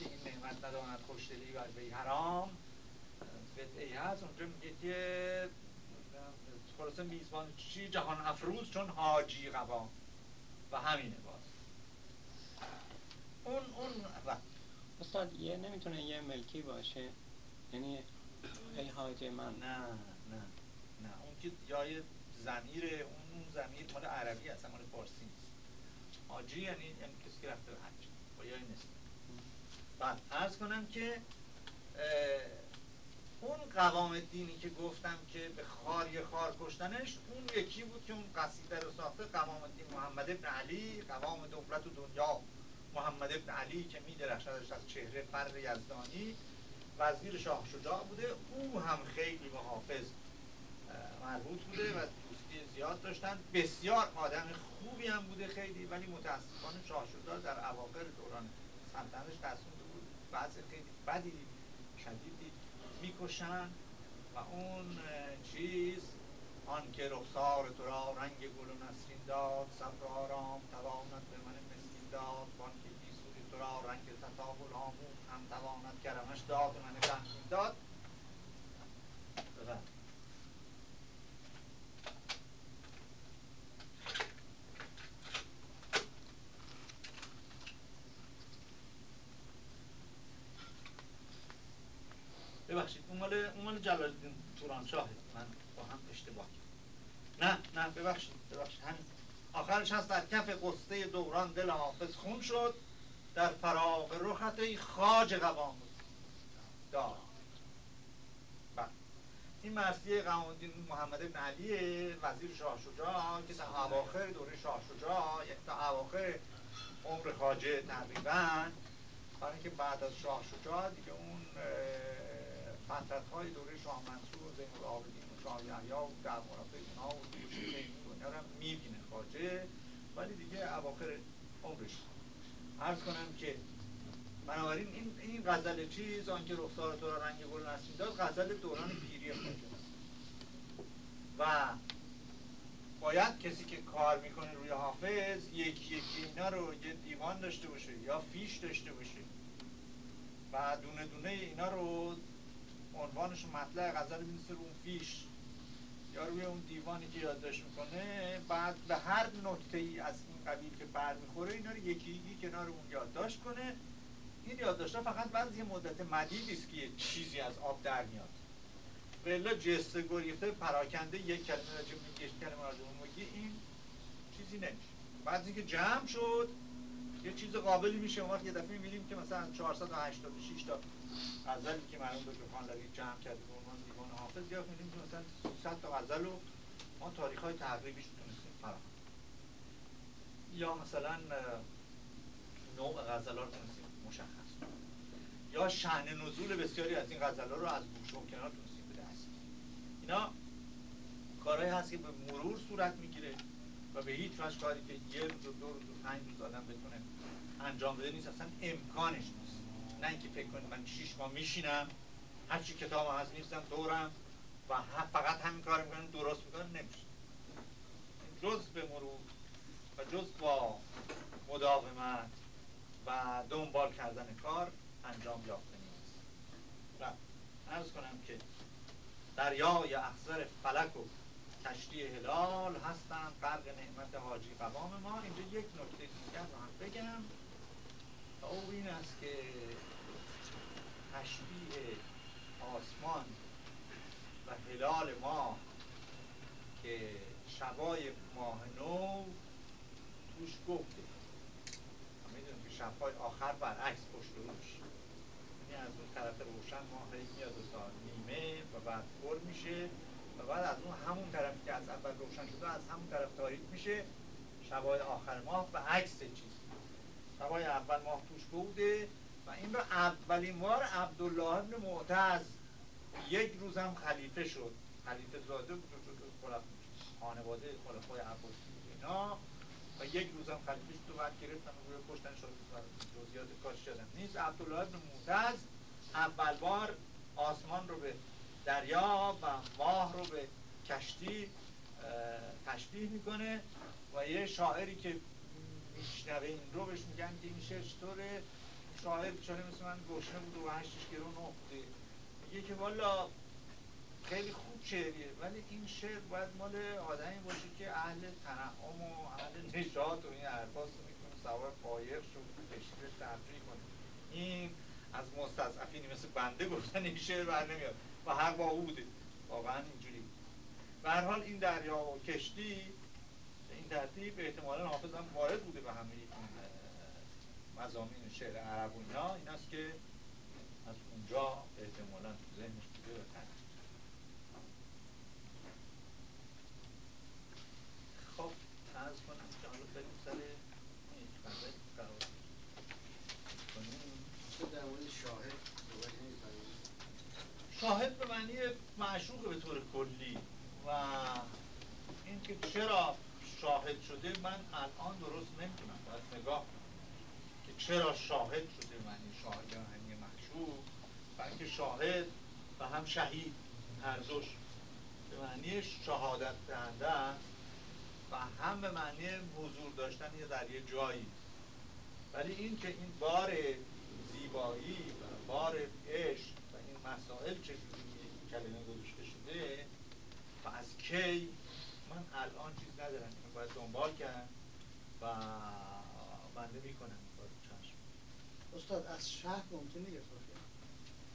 این نعمت نداند خوشدلی و به حرام. قطعه هست. اونجا میگه که خلاصه میزبان چی؟ جهان افروز چون حاجی قوام. و همینه باز. اون اون استاد یه نمی‌تونه یه ملکی باشه؟ یعنی ای حاج من. نه نه نه. اون که یای زمیره اون زمیر مال عربی هست مال فارسی نیست. حاجی یعنی یعنی کسی که رفته به حج. با یای نیست بعد عرض کنم که اون قوام دینی که گفتم که به خار یه خار کشتنش اون یکی بود که اون قصیده رو ساخته قوام دین محمد ابن علی قوام دولت و دنیا محمد ابن علی که می درخشدش از چهره فر یزدانی وزیر شاه شجاع بوده. او هم خیلی به حافظ مربوط بوده و دوستی زیاد داشتن. بسیار آدم خوبی هم بوده خیلی ولی متاسفانه شاه شجاع در اواخر دوران سلطنتش دستون بود. بعض خیلی بدی شدیدی می‌کشن و اون چیز آن که رخسار تو را رنگ گل و نسرین داد صبر آرام تواند به من داد وان که گیسوی تو را رنگ تطاول آموز هم تواند کرمش داد من تحمین داد. ببخشید اون مال اون مال جلال الدین تورانشاه من با هم اشتباه نه نه ببخشید ببخشید. همین آخرش هست در کف قصه دوران دل حافظ خون شد. در فراغ رخت ای خاج قوام دار بله. این مرسیه قوامدین محمد بن علی وزیر شاه شجاع که تا اواخر دوره شاه شجاع تا اواخر عمر خاجه تقریبا. برای اینکه بعد از شاه شجاع دیگه اون فترت های دوره شاه منصور و زین العابدین و شاه یحیی و در مرافع اینا و دنیا رو می‌بینه خاجه ولی دیگه اواخر عمرش عرض کنم که بنابراین این این غزل چیز آنکه رخسار تو را رنگ گل نسیم داد غزل دوران پیری خاجه و باید کسی که کار می‌کنه روی حافظ یکی یکی اینا رو یه دیوان داشته باشه یا فیش داشته باشه و دونه دونه اینا رو عنوانش مطلع غزل می‌رسه رو اون فیش. یا روی اون دیوانی که یادداشت می‌کنه بعد به هر نکته ای از این قبیل که بر می‌خوره اینا رو یکی یکی کنار اون یادداشت کنه. این یادداشت فقط بعد یه مدت مدیدی است که یه چیزی از آب در میاد. ولی جسته گریخته پراکنده یک کلمه راجع یک کلمه راجع میگی این چیزی نمیشه. بعد اینکه جمع شد یه چیز قابلی میشه. اون یه دفعه می‌بینیم که مثلا 486 تا غزلی که مرحوم دکتر خانلری جمع کرده به حافظ یا می‌بینیم که مثلا 300 تا غزل رو ما تاریخ های تقریبیش تونستیم فراهم یا مثلا نوع غزل ها رو تونستیم مشخص یا شهن نزول بسیاری از این غزل ها رو از گوشه و کنار تونستیم به دست اینا کارهایی هست که به مرور صورت می‌گیره و به هیچ وجه کاری که یه روز و دو روز و پنج روز آدم بتونه انجام بده نیست اصلا امکانش نیست. نه اینکه فکر کنید من شیش ماه میشینم هر چی کتاب هست می‌رسم دورم. و فقط همین کار می‌کنم درست می‌کنم نمیشه. جز به مرور و جز با مداومت و دنبال کردن کار انجام یافته نیست. و ارز کنم که دریای اخزر فلک و کشتی هلال هستند غرق نعمت حاجی قوام ما. اینجا یک نکته دیگر رو هم بگم. او این است که تشبیه آسمان هلال ما که شبای ماه نو توش گفته. می‌دونیم که شبهای آخر برعکس پشت روش. یعنی از اون طرف روشن ماه میاد و تا نیمه و بعد پر میشه و بعد از اون همون طرفی که از اول روشن شده از همون طرف تاریک میشه شبای آخر ماه و عکس چیز. شبای اول ماه توش بوده و این رو اولین بار عبدالله ابن معتز یک روزم خلیفه شد. خلیفه زاده بود خانواده خلفای عباسی اینا. و یک روزم خلیفه شد و بعد گرفتن و روی کشتن شد. جزئیات کاش شدن نیست. عبدالله ابن معتز اول بار آسمان رو به دریا و ماه رو به کشتی تشبیه می‌کنه و یه شاعری که میشنوه این رو بهش میگن که این شعر چطوره شاعر بیچاره مثل من گشنه بود و هشتش گرون که والا خیلی خوب شعریه ولی این شعر باید مال آدمی باشه که اهل تنعم و اهل نشاط و این حرفاست می‌کنه سوار قایق شد کشتیش تفریح کنه. این از مستضعفینی مثل بنده گفتن این شعر بر نمیاد و حق با او بوده. واقعا اینجوری. به هر حال این دریا و کشتی این ترتیب احتمالا حافظ هم وارد بوده به همه مزامین شعر عرب و اینا. این است که اونجا احتمالا تو ذهنش بوده و خب ارز کنم که حالا بریم سر قرار شاهد به معنی معشوق به طور کلی و اینکه چرا شاهد شده من الان درست نمی‌تونم باید نگاه که چرا شاهد شده معنی شاهد به معنی معشوق بلکه شاهد و هم شهید هر به معنی شهادت دهنده و هم به معنی حضور داشتن یا در یه جایی. ولی این که این بار زیبایی و بار عشق و این مسائل این کلمه گذاشته شده و از کی من الان چیز ندارم. اینو باید دنبال کرد و بنده می‌کنم. استاد از شهر ممکنه یه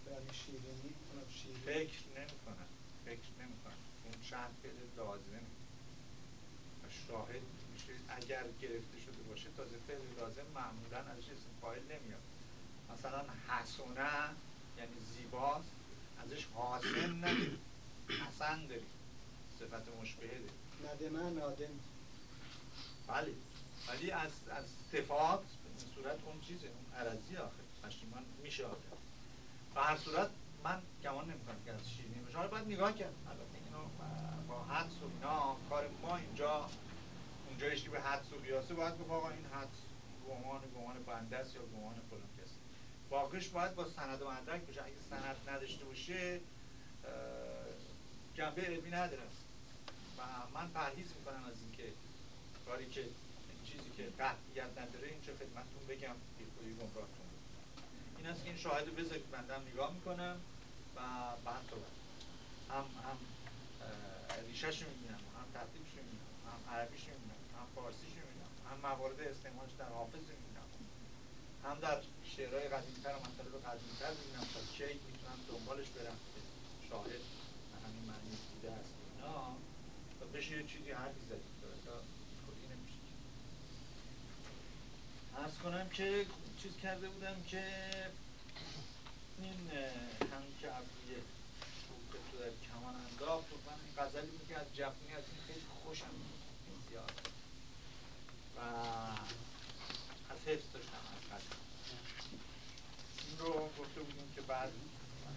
برای شیرینی کنم شیرینی. فکر نمی کنم فکر نمی کنم اون شهر خیلی لازمه و شاهد میشه. اگر گرفته شده باشه تازه فعل لازم معمولا ازش اسم فایل نمیاد. مثلا حسونه یعنی زیباست ازش حاسن نداری حسن داری. صفت مشبهه داری. ندمه نادم بله. ولی از از صفات به صورت اون چیزه. اون عرضی آخه. پشیمان میشه آخه. به هر صورت من گمان نمی‌کنم که از شیرینی باشه. حالا باید نگاه کرد. البته اینو با حدس و اینا کار ما اینجا اونجا اشتی به حدس و قیاسه باید گفت آقا این حدس گمان گمان بنده است یا گمان فلان کسی باقیش باید با سند و مدرک باشه. اگه سند نداشته باشه جنبه علمی نداره. و من پرهیز می‌کنم از اینکه کاری که چیزی که قطعیت نداره این چه خدمتتون بگم بیخوری گمراه. این است که این شاهد رو بذارید بندم نگاه می‌کنم و بعد صحبت هم هم ریشهش رو می‌بینم هم ترتیبش رو می‌بینم هم عربیش رو می‌بینم هم فارسیش رو می‌بینم هم موارد استعمالش در حافظ رو می‌بینم هم در شعرهای قدیمتر و مطالب قدیمتر می‌بینم تا کی می‌تونم دنبالش برم شاهد همین معنی بوده است اینا و بشه یه چیزی حرفی زدیم تا کلی نمیشه ارز کنم که چیز کرده بودم که این هم که ابروی تو در کمان انداخت و من این غزلی بود که از جبنی از این خیلی خوشم این و از حفظ داشتم از غزل. این رو گفته بودیم که بعد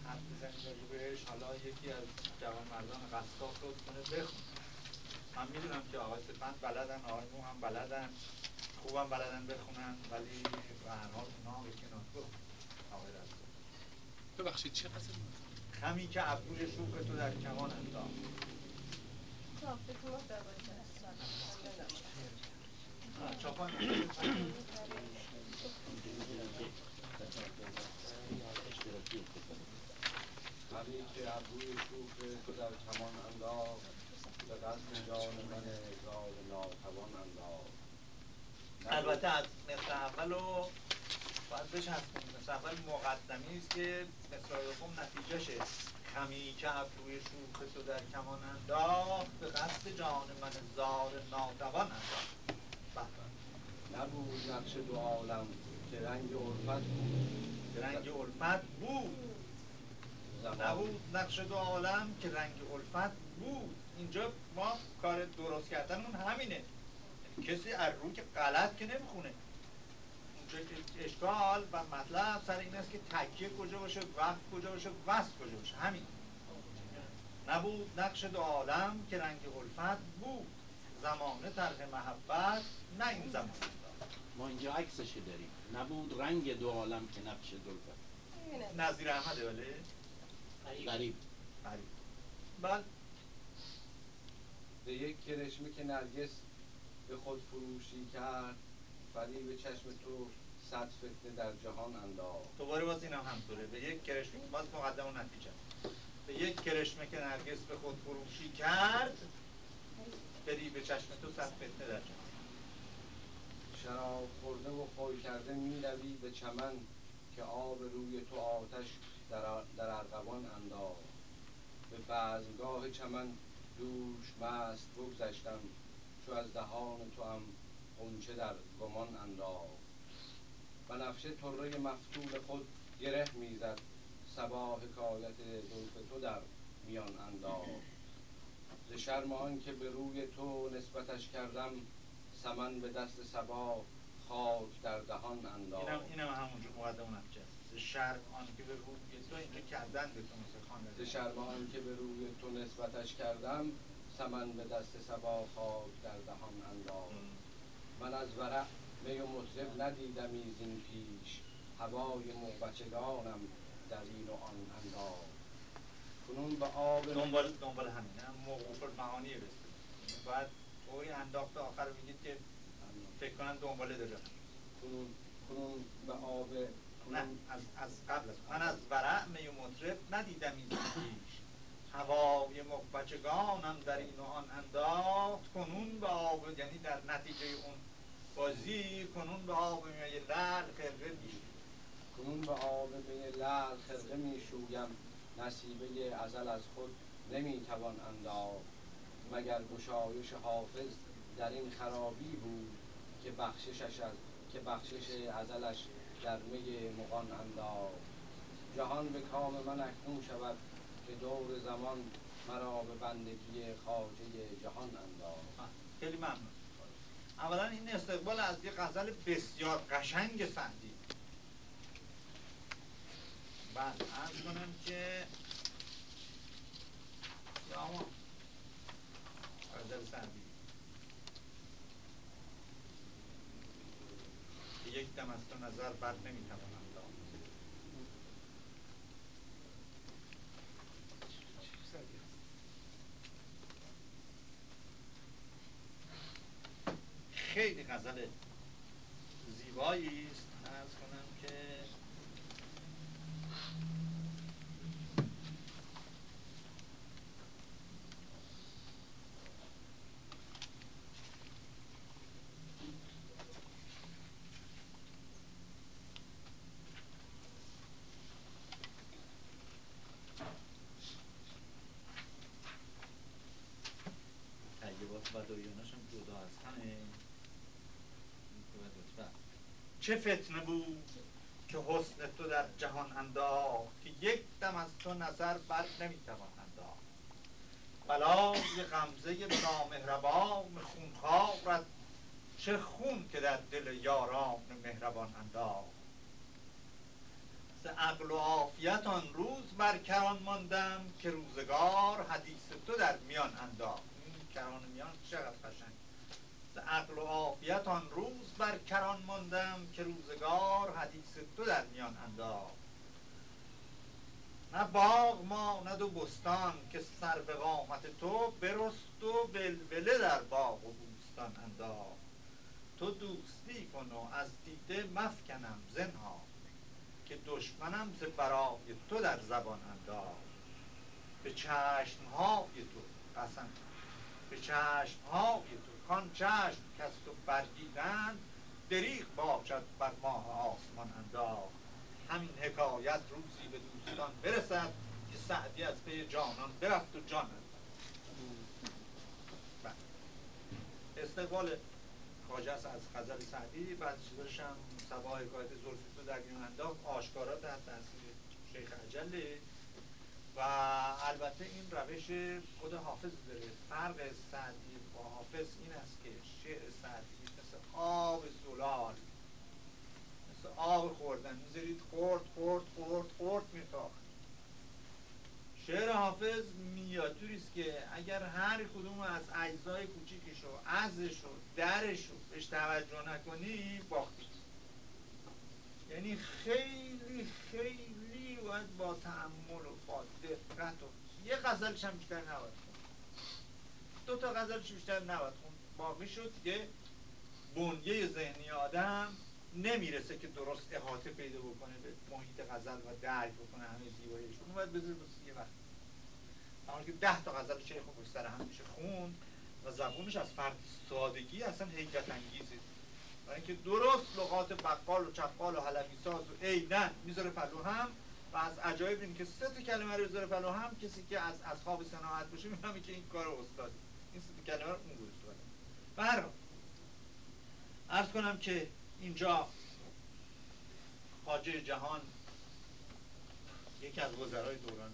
حرف بزنیم بهش. حالا یکی از جوان مردان قصاب رو کنه بخون من می‌دونم که آقای سپند بلدن آقای هم بلدن. خوبم بلدن بخونن ولی به هر حال اونا به کنار آقای ببخشید چه قصد خمی که ابروی شوق تو در کمان انداخت چاپان همین که ابروی شوخ تو در کمان انداخت به قصد جان من زار ناتوان انداخت البته از مثل اول رو باید بشنسیم مثل اول مقدمی است که مثل دوم نتیجهشه خمی که ابروی شوخ تو در کمان انداخت. به قصد جان من زار ناتوان انداخت. بله. نبود نقش دو عالم که رنگ عرفت بود. که رنگ الفت بود. نبود نقش دو عالم که رنگ الفت بود. اینجا ما کار درست کردنمون همینه. کسی از رو که غلط که نمی‌خونه. اونجا که اشکال و مطلب سر این است که تکیه کجا باشه وقت کجا باشه وست کجا باشه. همین. نبود نقش دو عالم که رنگ الفت بود. زمانه طرح محبت نه این زمان. ما اینجا عکسش داریم. نبود رنگ دو عالم که نقش دلفت نظیر احمده ولی غریب. غریب. بله. به یک کرشمه که نرگس به خود فروشی کرد ولی به چشم تو صد فتنه در جهان انداخت. دوباره باز این هم همطوره به یک کرشمه باز مقدم و نتیجه. به یک کرشمه که نرگس به خود فروشی کرد بری به چشم تو صد فتنه در جهان. شراب خورده و خوی کرده می روی به چمن که آب روی تو آتش در, در ارغوان انداخت. به بعضگاه چمن دوش مست بگذشتم چو از دهان تو هم غنچه در گمان انداخت. بنفشه طره مفتول خود گره می‌زد. صبا حکایت زلف تو در میان انداخت. ز شرم آن که به روی تو نسبتش کردم سمن به دست سبا خاک در دهان اینم انداخت اینم همونجا مقدم است. ز شرم آن که به روی تو اینجا کردن به تو مثل خانه ز شرم آن که به روی تو نسبتش کردم سمن به دست سبا خاک در دهان انداز من از ورع می و مطرب ندیدمی زین پیش. هوای مغبچگانم در این و آن انداز کنون به آب دنبال دنبال همینه هم موقوف المعانی رسید. باید طوری انداخت آخر میگید که فکر کنم دنباله داره. کنون کنون به آب نه از, از قبل من از ورع می و مطرب ندیدم این پیش. هوای مقبچگانم در این و آن انداخت. کنون به آب یعنی در نتیجه اون بازی کنون به آب می لعل خرقه میشه کنون به آب می لعل خرقه می شویم. نصیبه ازل از خود نمی توان انداخت. مگر گشایش حافظ در این خرابی بود که بخششش از که بخشش ازلش در می مغان انداخت؟ جهان به کام من اکنون شود. که دور زمان مرا به بندگی خواجه جهان انداخت. خیلی ممنون. اولا این استقبال از یه غزل بسیار قشنگ سندی. بعد ارز کنم که یا اما غزل سندی. یک دم از تو نظر بر نمی‌توانم دام خیلی غزل زیبایی است ارز کنم که طیبات و دویانش هم جدا از همه این که باید لطفا. چه فتنه بود که حسن تو در جهان انداخت که یک دم از تو نظر بر نمی‌توان انداخت؟ بلای غمزه نامهربان خونخوارت چه خون که در دل یاران مهربان انداخت؟ ز عقل و عافیت آن روز بر کران ماندم که روزگار حدیث تو در میان انداخت. این کران میان چقدر قشنگ؟ ز عقل و عافیت آن روز بر کران ماندم که روزگار حدیث تو در میان انداخت. نه باغ ماند و بستان که سر به قامت تو برست و ولوله در باغ و بوستان انداخت. تو دوستی کن و از دیده مفکنم زنهار که دشمنم ز برای تو در زبان انداخت. به چشمهای تو قسم به چشمهای تو کان چشم کس تو برگیدن دریغ باشد بر ماه آسمان انداخت. همین حکایت روزی به دوستان برسد که سعدی از پی جانان برفت و جان بله. استقبال خواجه از غزل سعدی. بعد چیزش هم سبا حکایت زلفی تو در میان انداخت. آشکارا تحت تاثیر شیخ عجله. و البته این روش خود حافظ داره فرق سعدی با حافظ این است که شعر سعدی مثل آب زلال مثل آب خوردن. می‌ذارید خورد خورد خورد خورد میتاخت شعر حافظ میاتوری است که اگر هر کدوم از اجزای کوچیکش و ازش و درش رو بهش توجه نکنی باختی. یعنی خیلی خیلی باید با تحمل و با دقت و یه غزلش هم بیشتر نباید دو تا غزلش بیشتر نباید خون. باقی شد که بنیه ذهنی آدم نمی‌رسه که درست احاطه پیدا بکنه به محیط غزل و درک بکنه همه زیباییش. اون باید بذاره یه وقت. اما که ده تا غزل شیخ و سر هم میشه خوند و زبونش از فرد سادگی اصلا حیرت انگیزه. و اینکه درست لغات بقال و چپقال و حلبی ساز و عیدن می‌ذاره پلو هم و از عجایب این که سه تا کلمه رو بذاره هم کسی که از اصحاب صناعت باشه می‌فهمه که این کار استادی این سه کلمه رو اون حال عرض کنم که اینجا خاجه جهان یکی از وزرای دوران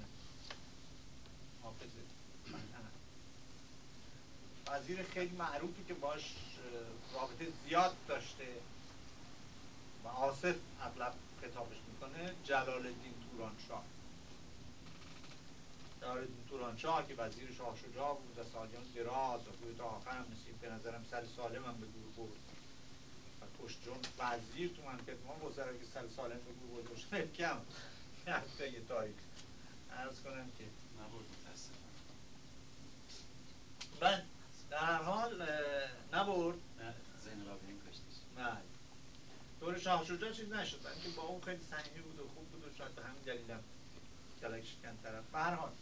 حافظ وزیر خیلی معروفی که باش رابطه زیاد داشته و آصف اغلب خطابش می‌کنه جلال الدین تورانشاه. الدین تورانشاه که وزیر شاه شجاع بود و سالیان دراز و بود تا آخر هم نصیب به نظرم سر سالم هم به گور برد. و کشت جون وزیر تو منطقه ما گذره که سر سالم به گور برد باشه کم. هفته یه تاریخ. عرض کنم که نبود من در هر حال نبرد. نه زین العابدین کشتش. نه دور شاه شجاع چیز نشد. اینکه با اون خیلی صمیمی بود و خوب بود و شاید به همین دلیلم کلک شکن طرف. به هر حال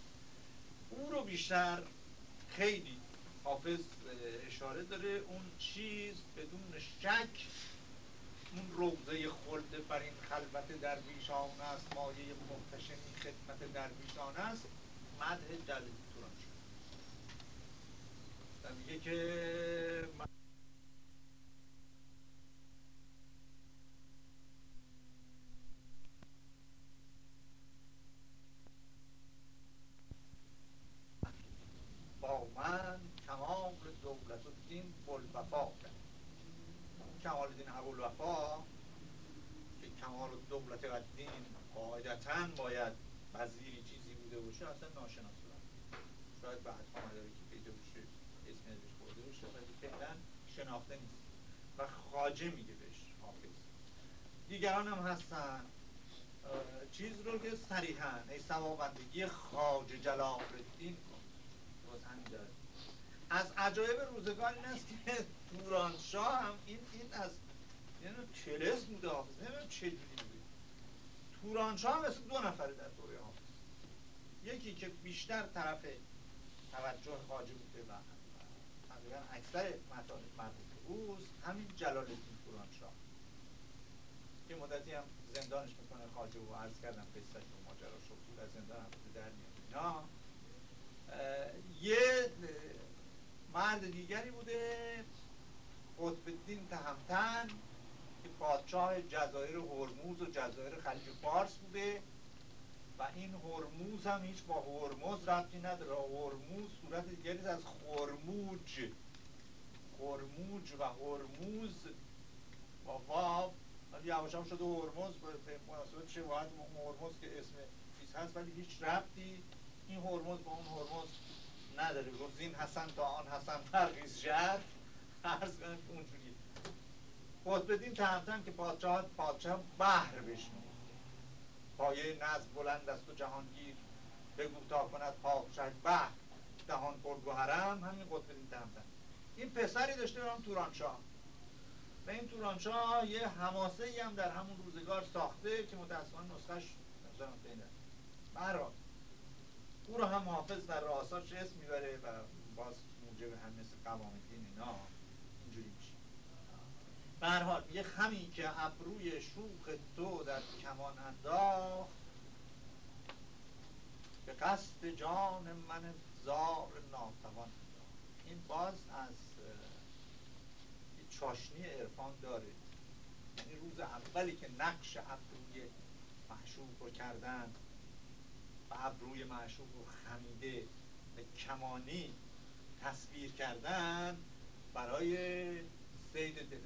او رو بیشتر خیلی حافظ اشاره داره. اون چیز بدون شک اون روزه خلد بر این خلوت درویشان است. مایه محتشمی خدمت درویشان است. مدح جلد توران شد. میگه که با من کمال دولت الدین بلوفا کرد کمال الدین ابوالوفا که کمال دولت الدین قاعدتا باید وزیری چیزی بوده باشه اصلا ناشناس بودن شاید بعد آمده که پیدا بشه اسم ازش خورده باشه ولی فعلا شناخته نیست. و خاجه میگه بهش حافظ. دیگران هم هستن. چیز رو که صریحا ای سوابندگی خاج جلال الدین کن. باز همین. از عجایب روزگار این است که تورانشاه هم این این از یعنی تلس بوده حافظ نمی‌دونم چه جوری بوده. تورانشاه هم مثل دو نفره در دوره حافظ یکی که بیشتر طرف توجه خاجه بوده و تقریبا اکثر مطالب مربوط به اوست همین جلال الدین تورانشاه که مدتی هم زندانش می‌کنه خاجه و عرض کردم قصه و ماجرا شد از زندان هم در میاد یه مرد دیگری بوده قطب الدین تهمتن که پادشاه جزایر هرموز و جزایر خلیج فارس بوده. و این هرموز هم هیچ با هرمز ربطی نداره. هرموز صورت دیگری از خرموج. خرموج و هرموز با واو. یواش هم شده هرمز به مناسبت شباهت با اون هرمز که اسم چیز هست ولی هیچ ربطی. این هرمز با اون هرمز نداره گفت زین حسن تا آن حسن فرقیز شد عرض کنم که اونجوری. قطب الدین تهمتن که پادشاه پادشاه بحر بشنو پایه نزد بلند است و جهانگیر. بگو تا کند پادشاه بحر. دهان پرگوهرم همین قطب الدین تهمتن این پسری داشته به نام تورانشاه. و این تورانشاه یه حماسه ای هم در همون روزگار ساخته که متاسفانه نسخش نمی‌دونم بینه برحال او رو هم حافظ در آثارش اسم می‌بره و باز موجب هم مثل قوام الدین اینا اینجوری میشه. به حال یه خمی که ابروی شوخ تو در کمان انداخت به قصد جان من زار ناتوان این باز از چاشنی عرفان داره. یعنی روز اولی که نقش ابروی محشوق رو کردن و ابروی معشوق رو خمیده به کمانی تصویر کردن برای سید دل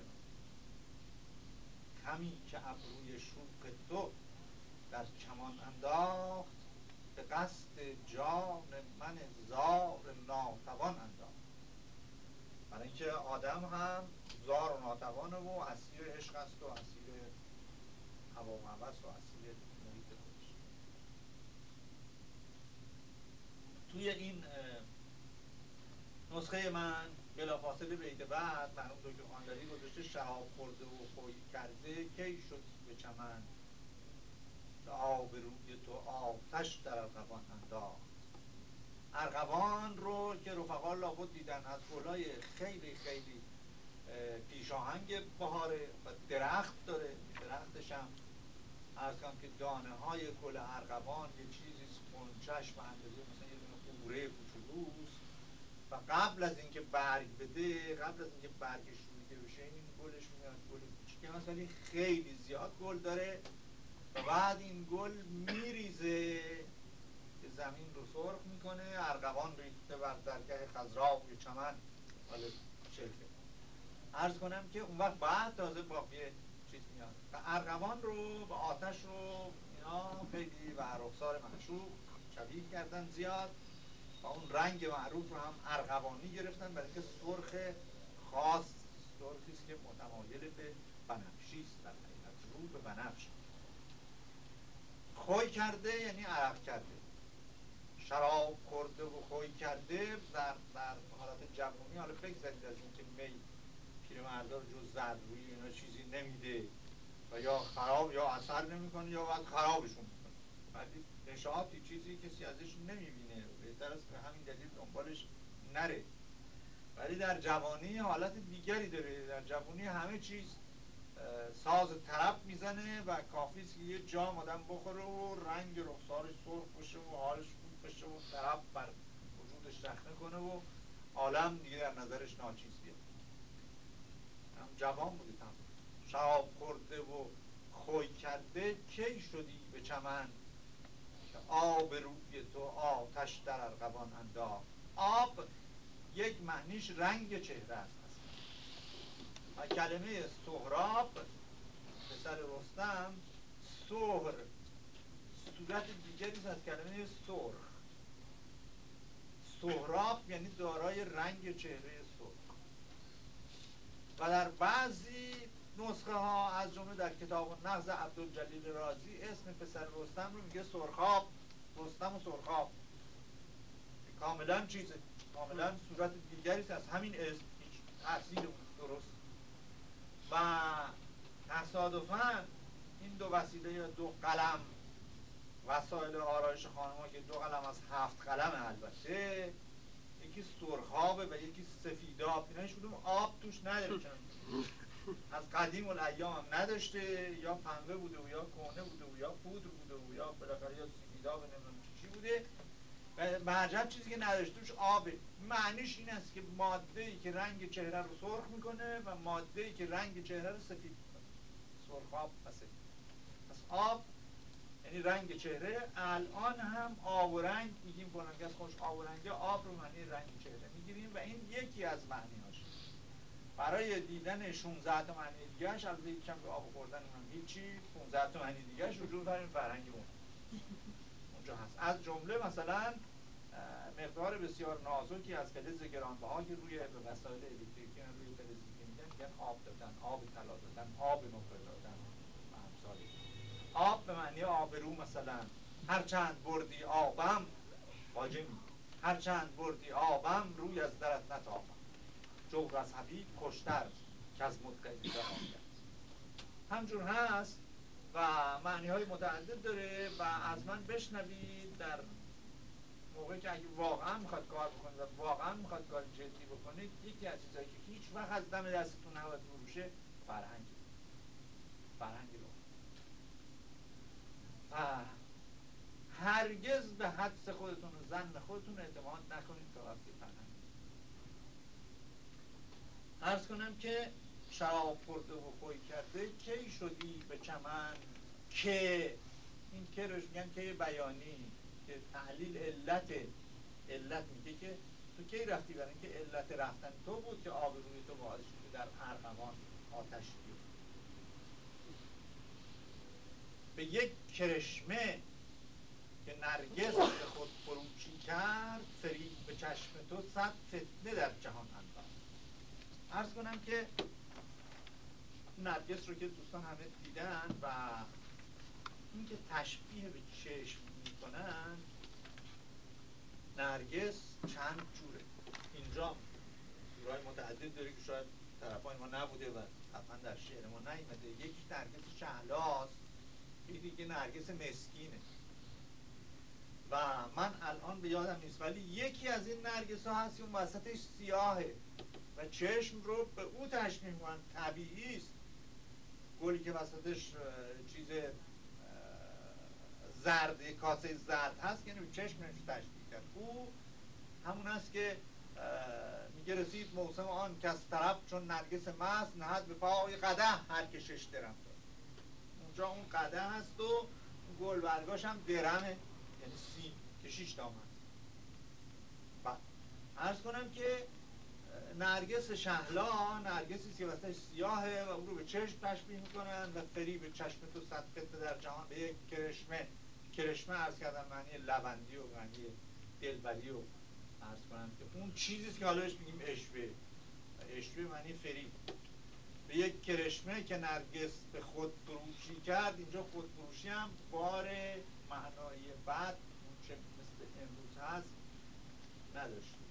کمی که ابروی شوق تو در کمان انداخت به قصد جان من زار ناتوان انداخت. برای اینکه آدم هم زار و ناتوانه و اسیر عشق است و اسیر هوا و اسیر محیط خودش توی این نسخه من بلافاصله بیت بعد مرحوم دکتر خانداری گذاشته شهاب خورده و خوی کرده کی شد به چمن؟ آب روی تو آتش در ارغوان انداخت. ارغوان رو که رفقا لابد دیدن از گلای خیلی خیلی اه، پیشاهنگ بهاره و درخت داره درختش هم ارز که دانه های گل ارغوان یه چیزی خونچش به اندازه مثلا قوره کوچولوست و قبل از اینکه برگ بده قبل از اینکه برگش رویده بشه این گلش میاد گل کوچیکی هست ولی خیلی زیاد گل داره و بعد این گل میریزه که زمین رو سرخ می‌کنه ارغوان ریخته بر درگه خضراوی چمن حالا شرکه عرض کنم که اون وقت بعد تازه باقی چیز میاد. و ارغوان رو به آتش رو اینا خیلی و رخسار معشوق شبیه کردن زیاد. و اون رنگ معروف رو هم ارغوانی گرفتن برای اینکه سرخ خاص سرخی است که متمایل به بنفشی است در حقیقت رو به بنفش. خوی کرده یعنی عرق کرده. شراب خورده و خوی کرده در, در حالت جوانی. حالا بگذارید از اینکه می پیرمردا رو جز زرد روی اینا چیزی نمیده و یا خراب یا اثر نمی‌کنه یا باید خرابشون می‌کنه ولی نشاطی چیزی کسی ازش نمی‌بینه. بهتر است به همین دلیل دنبالش نره. ولی در جوانی حالت دیگری داره. در جوانی همه چیز ساز طرف می‌زنه و کافی که یه جام آدم بخوره و رنگ رخسارش سرخ بشه و حالش خوب بشه و طرف بر وجودش رخنه کنه و عالم دیگه در نظرش ناچیز بیاد. هم جوان بودی هم شراب خورده و خوی کرده کی شدی به چمن؟ آب روی تو آتش در ارغوان انداخت. آب یک معنیش رنگ چهره است. و کلمه سهراب پسر رستم سهر. صورت دیگری از کلمه سرخ سهراب یعنی دارای رنگ چهره سرخ و در بعضی نسخه ها از جمله در کتاب نقض عبدالجلیل رازی اسم پسر رستم رو میگه سرخاب. رستم و سرخاب. کاملا چیزه. کاملا صورت دیگری از همین اسم. تحصیل درست. و تصادفا این دو وسیله دو قلم وسایل آرایش خانم که دو قلم از هفت قلم البته یکی سرخابه و یکی سفیداب. اینا هیچ آب توش نداره از قدیم الایام هم نداشته یا پنبه بوده و یا کهنه بوده و یا پودر بوده و یا بالاخره یا سفیداب نمی‌دونم چی بوده. مرجب چیزی که نداشته توش آبه. معنیش این است که ماده ای که رنگ چهره رو سرخ می‌کنه و ماده ای که رنگ چهره رو سفید می‌کنه. سرخ آب و سفید پس آب یعنی رنگ چهره. الان هم آب و رنگ میگیم فلان کس خوش آب و رنگ آب رو معنی رنگ چهره می‌گیریم و این یکی از معنی هاش برای دیدن 16 تا معنی دیگهش از یکم به آب خوردن هم هیچی. 15 تا معنی دیگهش وجود داریم فرهنگ اون. اونجا هست. از جمله مثلا مقدار بسیار نازکی از فلز گرانبها که روی وسایل الکتریکی روی فلزی که میگن میگن آب دادن آب طلا دادن آب نقره دادن. آب به معنی آبرو مثلا. هرچند بردی آبم واجه هرچند بردی آبم روی از درت نتابم حبیب کشتر که از مدقی همجور هست و معنی های متعدد داره و از من بشنوید در موقعی که اگه واقعا می‌خواد کار بکنید و واقعا می‌خواد کار جدی بکنید یکی از چیزایی که هیچ وقت از دم دستتون نباید بروشه فرهنگ. فرهنگ رو. و هرگز به حدس خودتون و زن خودتون اعتماد نکنید تا وقتی فرهنگ ارز کنم که شراب خورده و خوی کرده کی شدی به چمن؟ که؟ این که روش میگن که بیانی که تحلیل علت علت میگه که تو کی رفتی؟ برای اینکه علت رفتن تو بود که آب روی تو باعث شده در ارغوان آتش بیفته. به یک کرشمه که نرگس به خود فروشی کرد فریب به چشم تو صد فتنه در جهان انداخت. ارز کنم که نرگس رو که دوستان همه دیدن و اینکه تشبیه به چشم می‌کنن نرگس چند جوره. اینجا جورای متعدد داره که شاید طرفای ما نبوده و حتما در شعر ما نیمده یکی نرگس شهلاست یکی دیگه نرگس مسکینه. و من الان به یادم نیست ولی یکی از این نرگس ها هست اون وسطش سیاهه. و چشم رو به او تشبیه می‌کنن طبیعی است. گلی که وسطش چیز زرد کاسه زرد هست یعنی چشم نمیشه تشبیه کرد. او همون است که میگه رسید موسم آن کس طرف چون نرگس مست نهد به پای قده هر که شش درم داد. اونجا اون قده هست و گل برگاش هم درمه. یعنی سیم که شیش دام هست بعد ارز کنم که نرگس شهلا نرگسی که وسطش سیاهه و او رو به چشم تشبیه می‌کنن و فری به چشم تو صد در جهان به یک کرشمه. کرشمه عرض کردم معنی لبندی و معنی دلبری و عرض کنم که اون چیزی که حالا میگیم اشوه اشوه معنی فری. به یک کرشمه که نرگس به خود فروشی کرد اینجا خود فروشی هم بار معنای بعد اون چه مثل امروز هست نداشت.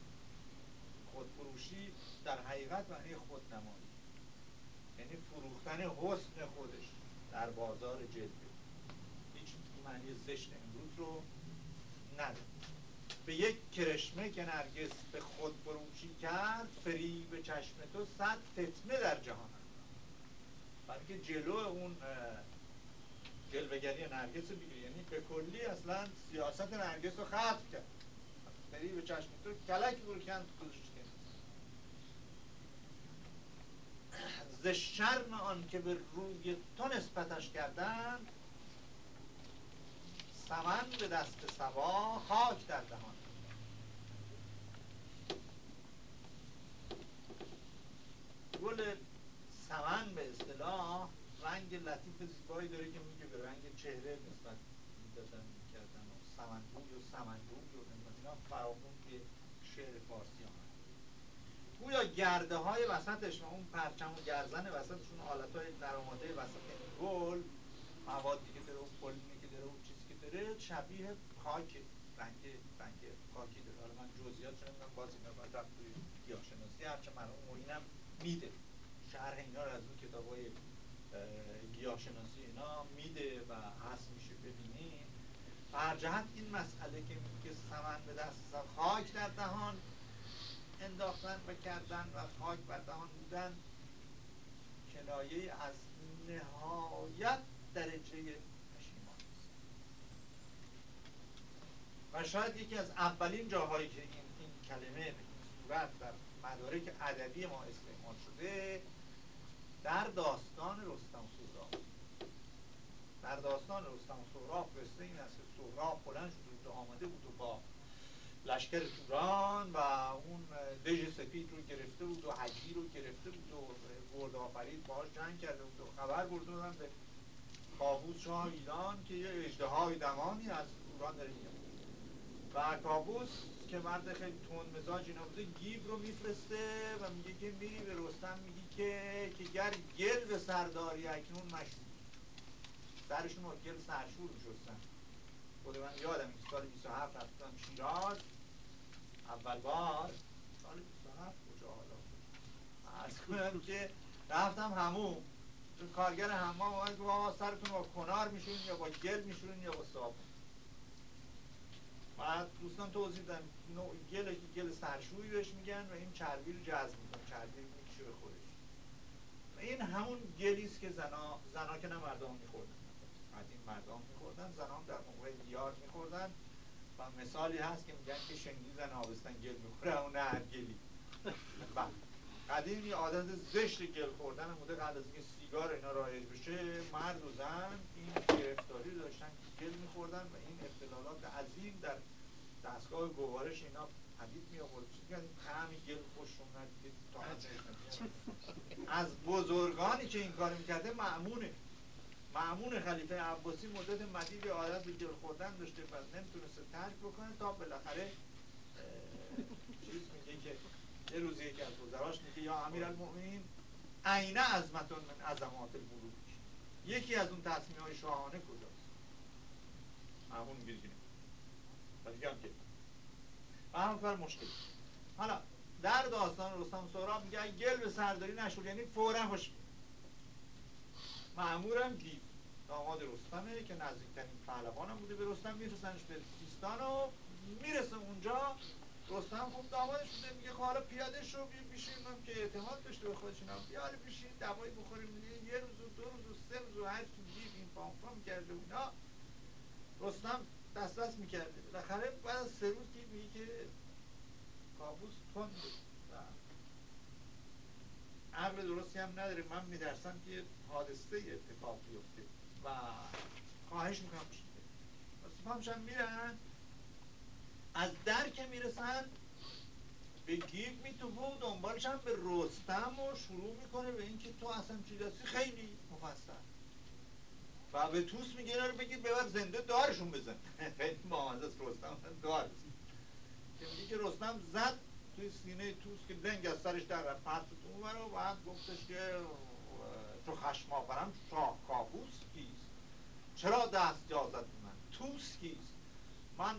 خودفروشی در حقیقت معنی خودنمایی. یعنی فروختن حسن خودش در بازار جلوه هیچ معنی زشت امروز رو نداره. به یک کرشمه که نرگس به خود فروشی کرد فری به چشم تو صد فتنه در جهان برای که جلو اون جلوگری نرگس رو بگیری. یعنی به کلی اصلا سیاست نرگس رو خط کرد. فری به چشم تو کلک برکند ز شرم آن که به روی تو نسبتش کردن سمن به دست سوا خاک در دهان. گل سمن به اصطلاح رنگ لطیف زیبایی داره که میگه به رنگ چهره نسبت می‌دادن می‌کردن. و سمنگوی و سمنگوی و اینا فراخون که شعر فارسی. گویا گرده های وسطش و اون پرچم و گرزن وسطشون حالت های درآمده وسط گل موادی که داره و پلینی که داره و چیزی که داره شبیه خاک رنگ رنگ خاکی داره. حالا من جزئیات چون من باز اینا باید رفت توی گیاهشناسی. هرچه اون اینم میده. شرح اینا رو از اون کتاب های گیاهشناسی اینا میده و هست میشه ببینیم. برجهت این مسئله که میگه سمن به دست خاک در دهان. انداختن و کردن و خاک بر دهان بودن کنایه از نهایت درجه پشیمان و شاید یکی از اولین جاهایی که این, این کلمه به این صورت در مدارک ادبی ما استعمال شده در داستان رستم و سهراب. در داستان رستم و سهراب قصه این است که سهراب بلند شده آمده بود و با لشکر توران و اون دژ سپید رو گرفته بود و حجی رو گرفته بود و برد آفرید باهاش جنگ کرده بود و خبر برده بودن به کابوس شاه ایران که یه اجده دمانی از ایران داره و کابوس که مرد خیلی تند مزاج اینا بوده گیب رو میفرسته و میگه که میری به رستم میگی که که گر گل به سرداری اکنون مشهور. سرشون با گل سرشور میشستن. خود من یادم این سال 27 رفتم شیراز. اول بار. سال 27 کجا حالا از کنم که رفتم همون کارگر همام آمد که سرتون با کنار میشون یا با گل میشون یا با صابون. بعد دوستان توضیح دادن نوع گل که گل سرشویی بهش میگن و این چربی رو جذب می‌کنه. چربی می‌کشه به خودش. و این همون گلیست که زنا زنا که نه مردم میخوردن. این مردم میخوردن زنان در موقع دیار میخوردن. و مثالی هست که میگن که شنگی زن آبستن گل می‌خوره اون هر گلی. بله. قدیم یه عادت زشت گل خوردن بوده قبل از اینکه سیگار اینا رایج بشه مرد و زن این گرفتاری داشتن که گل میخوردن و این اختلالات عظیم در دستگاه گوارش اینا پدید می آورد طعم گل خوش از بزرگانی که این کار می‌کرده معمونه معمون خلیفه عباسی مدت مدیدی عادت به گل خوردن داشته و نمی‌تونسته ترک بکنه تا بالاخره چیز میگه که یه روزی یکی از وزراش میگه یا امیر المؤمنین عینه عظمتون من عظمات الملوک یکی از اون تصمیم های شاهانه کجاست؟ معمون میگه و دیگه هم که. و هم کار مشکل. حالا در داستان رستم سهراب میگه گل به سرداری نشد یعنی فورا خوش معمورم گیف داماد رستمه که نزدیکترین پهلوان هم بوده به رستم میرسنش به سیستان و می‌رسه اونجا. رستم خوب دامادش بوده میگه خب حالا پیاده شو بیشین هم که اعتماد داشته به خودش اینا بیاره بیشین دوایی بخوریم. یه روز و دو روز و سه روز و هر چی گیف این پام پام کرده و اینا رستم دست دست می‌کرده. بالاخره بعد از سه روز میگه که کابوس تند عقل درستی هم نداره. من میدرسم که حادثه اتفاق بیفته. و خواهش می‌کنم بشید هم میرن. از در که می‌رسن به گیگ میتوفه و دنبالش هم به رستم و شروع می‌کنه به اینکه تو اصلا چی دستی خیلی مفصل. و به توس میگه رو بگید ببر زنده دارشون بزن. خیلی بامزه است رستم دار که میگه که رستم زد توی سینه توس که دنگ از سرش در رفت. تو و بعد گفتش که تو خشم آورم شاه کابوس کیست چرا دست جازد به من؟ توس کیست؟ من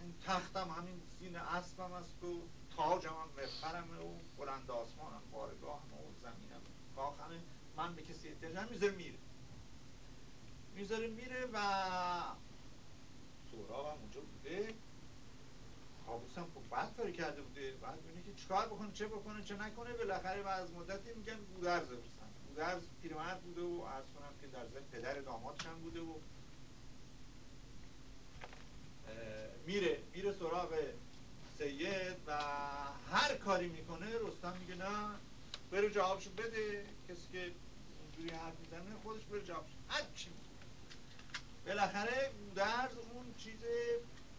این تختم همین سینه اسبم است و تاجم هم مفخرمه و بلند آسمانم بارگاهم و زمینم. کاخمه من به کسی احتیاج می‌ذاره میره. می‌ذاره میره و سهراب هم اونجا بوده. کابوس هم خب بد کاری کرده بوده. بعد می‌بینه که چیکار بکنه چه بکنه چه نکنه. بالاخره بعد از مدتی میگن گودرز گودرز پیرمرد بوده و عرض کنم که در ضمن پدر دامادش هم بوده و میره میره سراغ سید و هر کاری می‌کنه رستم میگه نه بره جوابشو بده. کسی که اونجوری حرف می‌زنه خودش بره جوابشو هر چی بالاخره گودرز اون چیز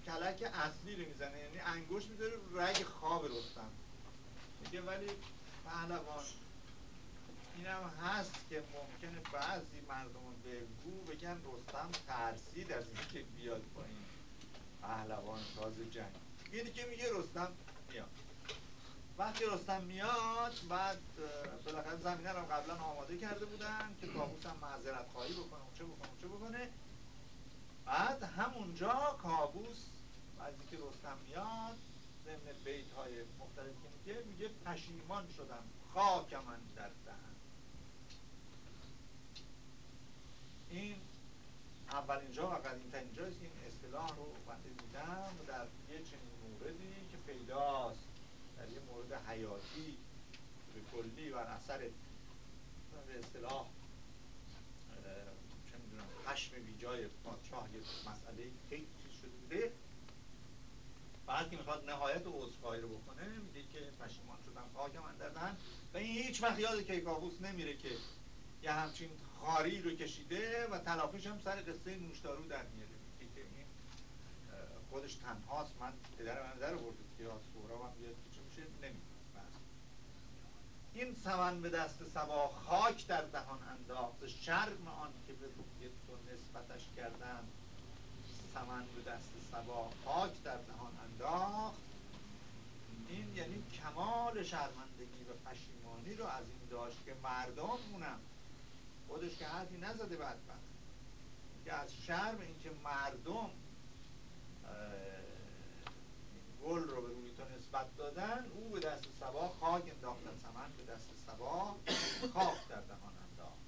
کلک اصلی رو می‌زنه یعنی انگوش می‌ذاره رگ خواب رستم. میگه ولی پهلوان اینم هست که ممکنه بعضی مردم بگو بگن رستم ترسید از اینکه بیاد پایین. پهلوان ساز جنگ. یعنی که میگه رستم میاد. وقتی رستم میاد بعد بالاخره زمینه رو قبلا آماده کرده بودن که کابوس هم معذرت خواهی بکنه. چه بکنه چه بکنه. بعد همونجا کابوس از که رستم میاد ضمن بیت های مختلف که میگه میگه پشیمان شدم. خاک من در دهن این اولین جا و قدیمترین جایست این اصطلاح رو بنده دیدم در یه چنین موردی که پیداست در یه مورد حیاتی به کلی و اثر به اصطلاح چه می‌دونم خشم بیجای پادشاه یه مسئله خیلی چیز شده بوده. بعد که می‌خواد نهایت عذرخواهی رو بکنه میگه که پشیمان شدم خاک من دردن و این هیچ وقت یاد کیکاووس نمیره که یه همچین خاری رو کشیده و تلافیش هم سر قصه نوشدارو در میاره. که این خودش تنهاست من پدر من در برده که از سهراب هم بیاد که چه میشه نمی‌دونم این سمن به دست سبا خاک در دهان انداخت. شرم آن که به روی تو نسبتش کردن سمن به دست سبا خاک در دهان انداخت. این یعنی کمال شرمندگی و پشیمانی رو از این داشت که مردم اونم خودش که حرفی نزده بدبخت که از شرم اینکه مردم گل رو به روی تو نسبت دادن او به دست سبا خاک انداختن. سمن به دست سبا خاک در دهان انداخت.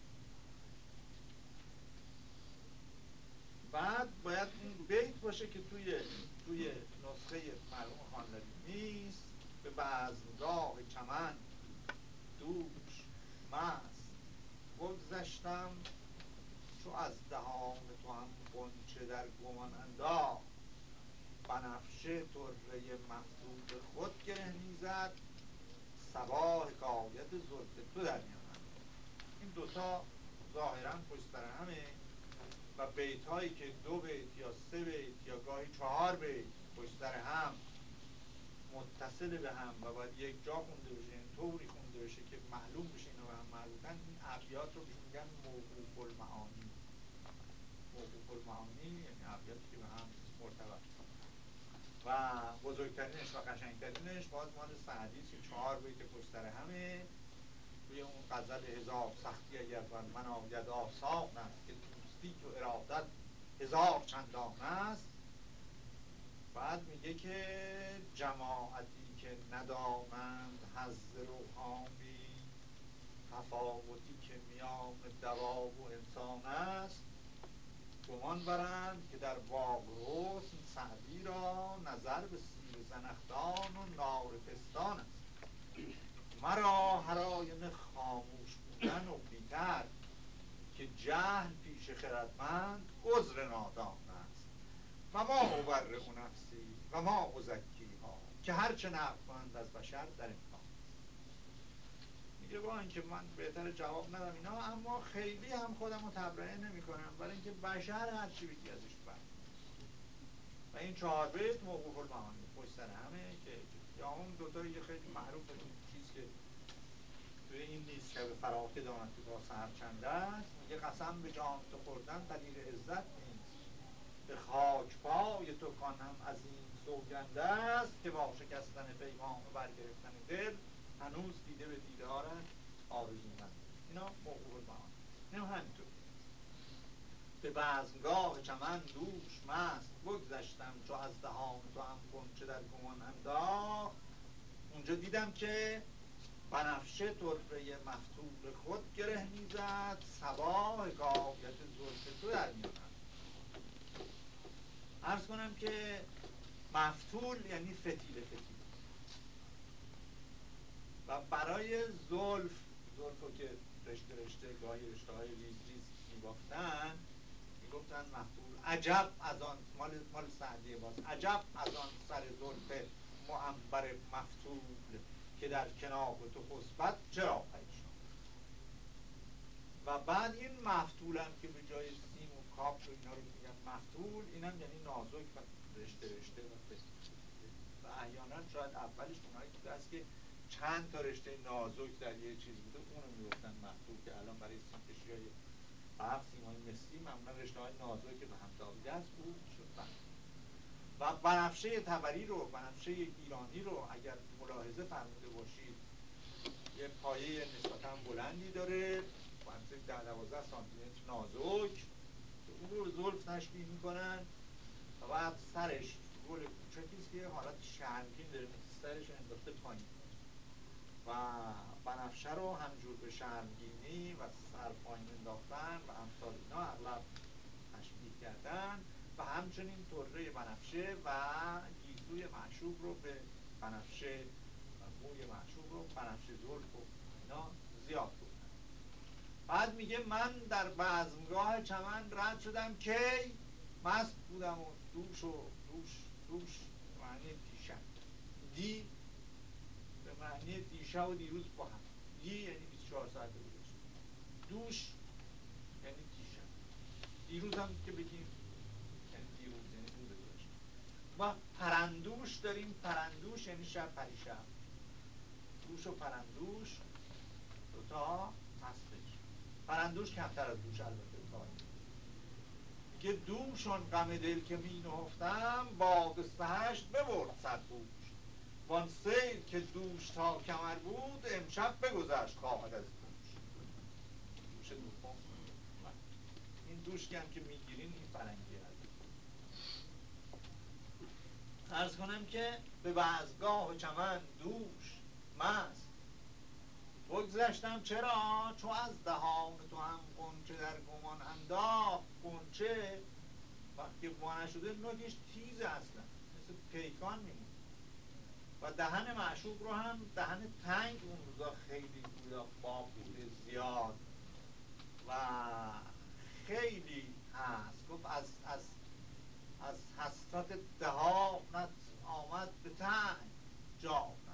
بعد باید این بیت باشه که توی توی نسخه مرحوم خانداری نیست. به بزمگاه چمن دوش مست. بگذشتم چو از دهان تو هم قنچه در گمان انداخت. بنفشه طره مفتوح خود گره می‌زد. سبا حکایت زلف تو در میامد این دوتا ظاهرا پشت همه و بیت هایی که دو بیت یا سه بیت یا گاهی چهار بیت پشت هم متصل به هم و باید یک جا خونده بشه این طوری خونده بشه که معلوم بشه اینا به هم مربوطن این ابیات رو میگن موقوف المعانی. موقوف المعانی یعنی ابیاتی که به هم مرتبط و بزرگترینش و قشنگترینش باز مال سعدی که چهار بیت پشت همه. توی اون غزل هزار سختی اگر بر من آید آسان است که دوستی و ارادت هزار چندان است. بعد میگه که جماعتی که ندانند حز روحانی تفاوتی که میان دوا و انسان است. گمان برند که در باغ حسن سعدی را نظر به سیر زنختان و نار پستان است. مرا هراین خاموش بودن و بیتر که جهل پیش خردمند عذر نادان است. و ما مبرع نفسی و ما مزکی. که هرچه نقل کنند از بشر در امکان میگه با اینکه من بهتر جواب ندم اینا اما خیلی هم خودم رو تبرئه نمی کنم برای اینکه بشر هرچی بگی ازش بر و این چهار بیت موقوف المعانی پشت همه که یا اون دوتایی که خیلی معروف چیز که توی این نیست شب فراخی دامد که با سهر چنده است میگه قسم به جان تو خوردن دلیل عزت نیست. به خاک پای تو کانم از این سوگنده است که با شکستن پیمان و برگرفتن دل هنوز دیده به دیدارت آرزومند اینا موقوع معان اینا همینطور. به بزمگاه چمن دوش مست بگذشتم چو از دهان تو هم گنچه در گمان انداخت. اونجا دیدم که بنفشه طرفه مفتول خود گره می‌زد. سبا حکایت زلف تو در میامد عرض کنم که مفتول یعنی فتیله فتیله. و برای زلف زلف که رشته رشته گاهی رشته های ریز ریز میبافتن می‌گفتن مفتول. عجب از آن مال, مال سعدیه باز عجب از آن سر زلف معنبر مفتول که در کنار تو خسبد چرا و بعد این مفتول هم که به جای سیم و کابل و اینا رو میگن مفتول اینم یعنی نازک و رشته رشته و احیانا شاید اولش اونایی که دست که چند تا رشته نازک در یه چیز بوده اونو می‌گفتن مفتول که الان برای سیمکشی های برف سیمای مسی معمولا رشته های نازک که به هم تابیده است بود شد و بنفشه تبری رو بنفشه ایرانی رو اگر ملاحظه فرموده باشید یه پایه نسبتا بلندی داره بنفشه ده دوازده سانتیمتر نازک. اون رو زلف تشبیه می‌کنن. بعد سرش گل کوچکیست که حالت شرمگین داره سرش انداخته پایین. و بنفشه رو همجور به شرمگینی و سر پایین انداختن و امثال اینا اغلب تشبیه کردن. و همچنین طره بنفشه و گیزوی معشوق رو به بنفشه و موی معشوق رو بنفشه زلف و اینا زیاد بودن بعد میگه من در بزمگاه چمن رد شدم کی؟ مست بودم و دوش و دوش دوش معنی دیشب. دی به معنی دیشب و دیروز با هم. دی یعنی 24 ساعت گذشته دوش یعنی دیشب. دیروز هم که بگیم ما پرندوش داریم. پرندوش یعنی شب پریشب. دوش و پرندوش دوتا هستش پرندوش کمتر از دوش البته. میگه دوشون غم دل که می نهفتم باد سهشت ببرد صد بوش وان سیل که دوش تا کمر بود امشب بگذشت خواهد از دوش. دوش دوم این دوش هم که می‌گیرین این فرنگی ارز کنم که به بعضگاه چمن دوش مست. بگذشتم چرا؟ چو از دهان تو هم قنچه در گمان انداخت قنچه وقتی بانه شده نوکش تیز اصلا مثل پیکان میمون و دهن معشوق رو هم دهن تنگ اون روزا خیلی بودا با بوده زیاد. و خیلی هست. گفت از, از از حسرت دهانت آمد به تنگ. جانم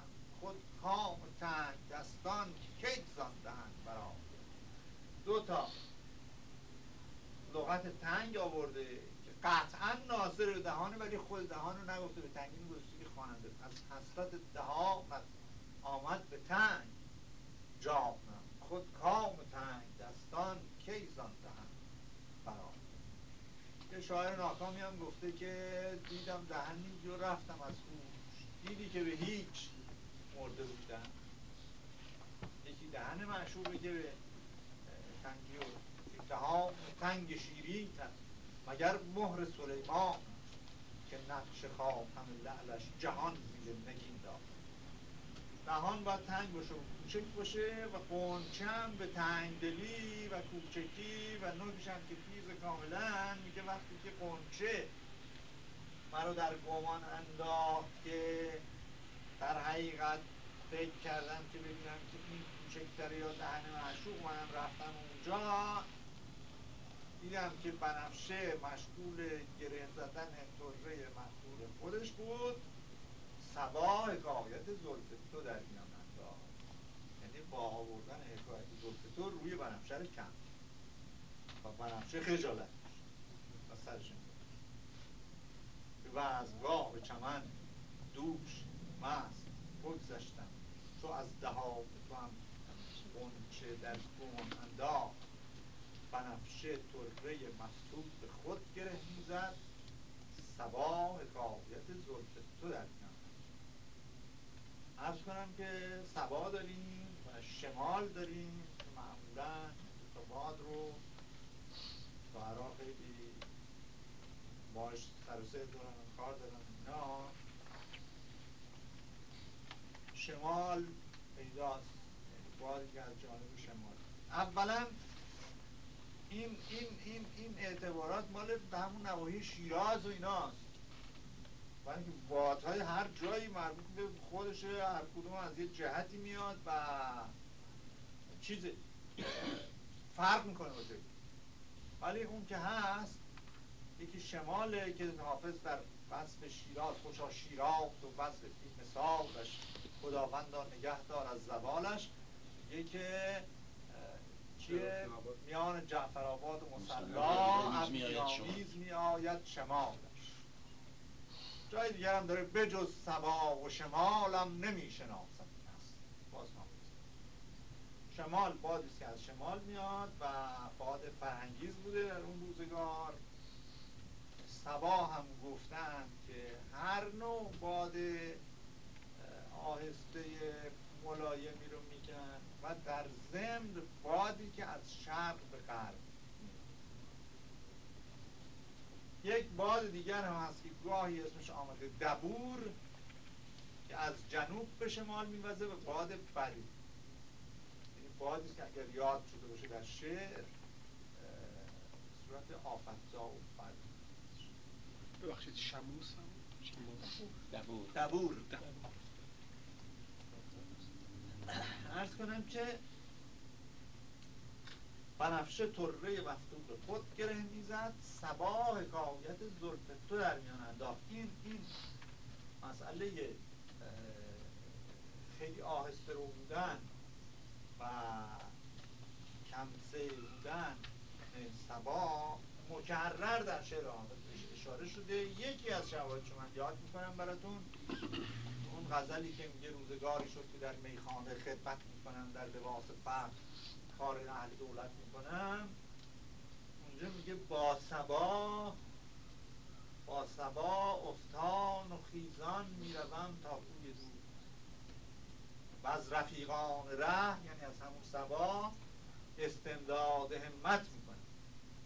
خود کام تنگ دستان کی زاندهند برا دو تا لغت تنگ آورده که قطعا ناظر دهانه ولی خود دهان رو نگفته به تنگین گذاشته که خواننده. از حسرت دهانت آمد به تنگ. جانم خود کام تنگ دستان کی زاندهند برا یه شاعر ناکامی هم گفته که دیدم دهنی جو رفتم از هوش دیدی که به هیچ مرده بودن یکی دهن معشوقه که به تنگی و دهان تنگ شیرین مگر مهر سلیمان که نقش خواب همه لعلش جهان زیر نگین داد. دهان باید تنگ باشه و کوچک باشه و قنچم به تنگدلی و کوچکی و نوکش هم که تیز کاملا. میگه وقتی که قنچه مرا در گمان انداخت که در حقیقت فکر کردم که ببینم که این کوچکتره یا دهن معشوق منم رفتم اونجا. دیدم که بنفشه مشغول گره زدن طره مشغول خودش بود. سبا حکایت زلف تو در میان انداخت. یعنی با آوردن حکایت زلف تو روی بنفشه رو کم و بنفشه خجالت و سرش به وزگاه چمن دوش مست بگذشتم. تو از هم غنچه در گمان انداخت. بنفشه طره مفتوح به خود گره می‌زد. سبا حکایت زلف تو در ارز کنم که سبا داریم و شمال داریم. که معمولا باد رو شاعرها خیلی باش سر و کار دارن اینا. شمال پیداست یعنی که از جانب شمال. اولا این این این این اعتبارات مال به همون نواحی شیراز و ایناست. برای اینکه بادهای هر جایی مربوط به خودشه هر کدوم از یه جهتی میاد و چیز فرق می‌کنه با ولی اون که هست یکی شماله که حافظ در وصف شیراز خوشا شیراخت و وصف فی مثالش خداوندا نگه دار از زوالش. یکی که چیه میان جعفر آباد و مسلا ابریامیز می آید شمالش. جای دیگر هم داره بجز سبا و شمالم نمی شناسم باز شمال بادی که از شمال میاد و باد فرهنگیز بوده در اون روزگار. سبا هم گفتن که هر نوع باد آهسته ملایمی رو میگن و در ضمن بادی که از شرق به غرب یک باد دیگر هم هست که گاهی اسمش آمده دبور که از جنوب به شمال میوزه و باد بری یعنی بادی که اگر یاد شده باشه در شعر صورت آفتزا و بری ببخشید شموس هم؟ دبور. دبور. ارز کنم که بنفشه طره مفتوح خود گره می‌زد. سبا حکایت زلف تو در میان انداخت. این این مسئله خیلی آهسته رو بودن و کمسه بودن سبا مکرر در شعر آمد. اشاره شده یکی از شواهد من یاد می‌کنم براتون. اون غزلی که میگه روزگاری شد که در میخانه خدمت می‌کنم در لباس فقر کار اهل دولت می‌کنم اونجا میگه با سبا با سبا افتان و خیزان می‌روم تا کوی دور و از رفیقان ره یعنی از همون سبا استمداد همت می‌کنم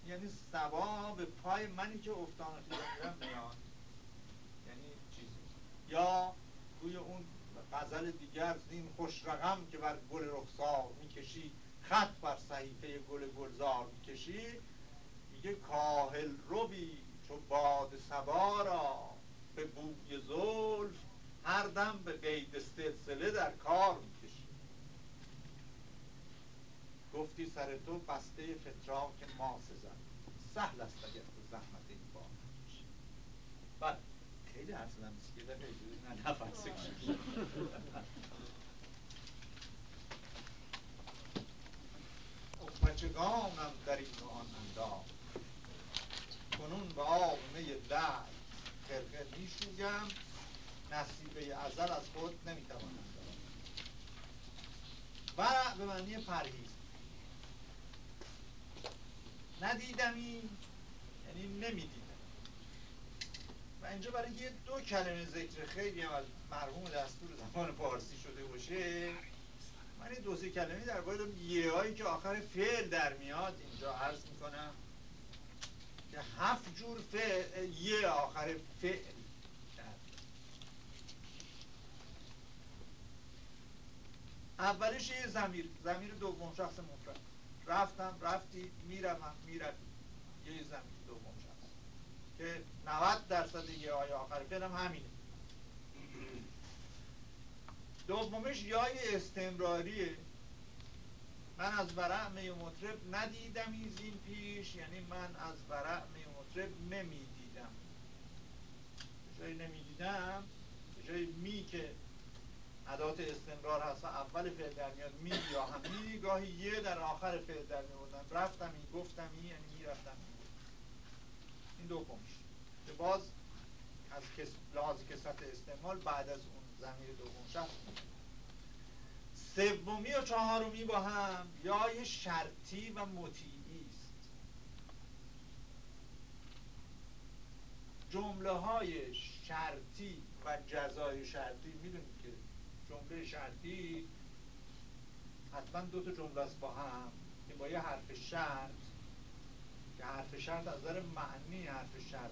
یعنی سبا به پای منی که افتان و خیزان میرم میاد. یعنی چیزی؟ یا روی اون غزل دیگر زین خوش رقم که بر گل رخسار می‌کشی خط بر صحیفه گل گلزار می‌کشی میگه کاهل روی چو باد سبا را به بوی زلف هر دم به قید سلسله در کار می‌کشی. گفتی سر تو بسته فتراک ما سزد سهل است اگر تو زحمت خیلی حرف زدم که نه نفس بچگانم در این و آن انداخت کنون به آبونه در خرقه می‌شویم. نصیبه ازل از خود نمی‌توانم و به معنی پرهیز. ندیدمی؟ یعنی نمی‌دیدم. اینجا برای یه دو کلمه ذکر خیلی هم از مرحوم دستور زمان پارسی شده باشه. من این دو سه کلمه در باید یه هایی که آخر فعل در میاد اینجا عرض می‌کنم که هفت جور فعل یه آخر فعل اولش یه زمیر زمیر دوم شخص مفرد. رفتم رفتی می‌روم می‌روی. یه زمیر دوم. شخص که 90 درصد یه آیه آخر فعلم همینه. دومش یای استمراریه من از ورع می مطرب ندیدم این پیش یعنی من از ورع می مطرب نمی‌دیدم. جایی نمی‌دیدم جایی می که عدات استمرار هست اول فعل در میاد می یا همی گاهی یه در آخر فعل در میوردن رفتم این گفتم این یعنی می رفتم این. دومش که باز از کس... لحاظ کسرت استعمال بعد از اون زمیر دوم شخص سومی و چهارمی با هم یای شرطی و مطیعی است. جمله های شرطی و جزای شرطی می‌دونید که جمله شرطی حتما دو تا جمله است با هم که با یه حرف شرط که حرف شرط از نظر معنی حرف شرط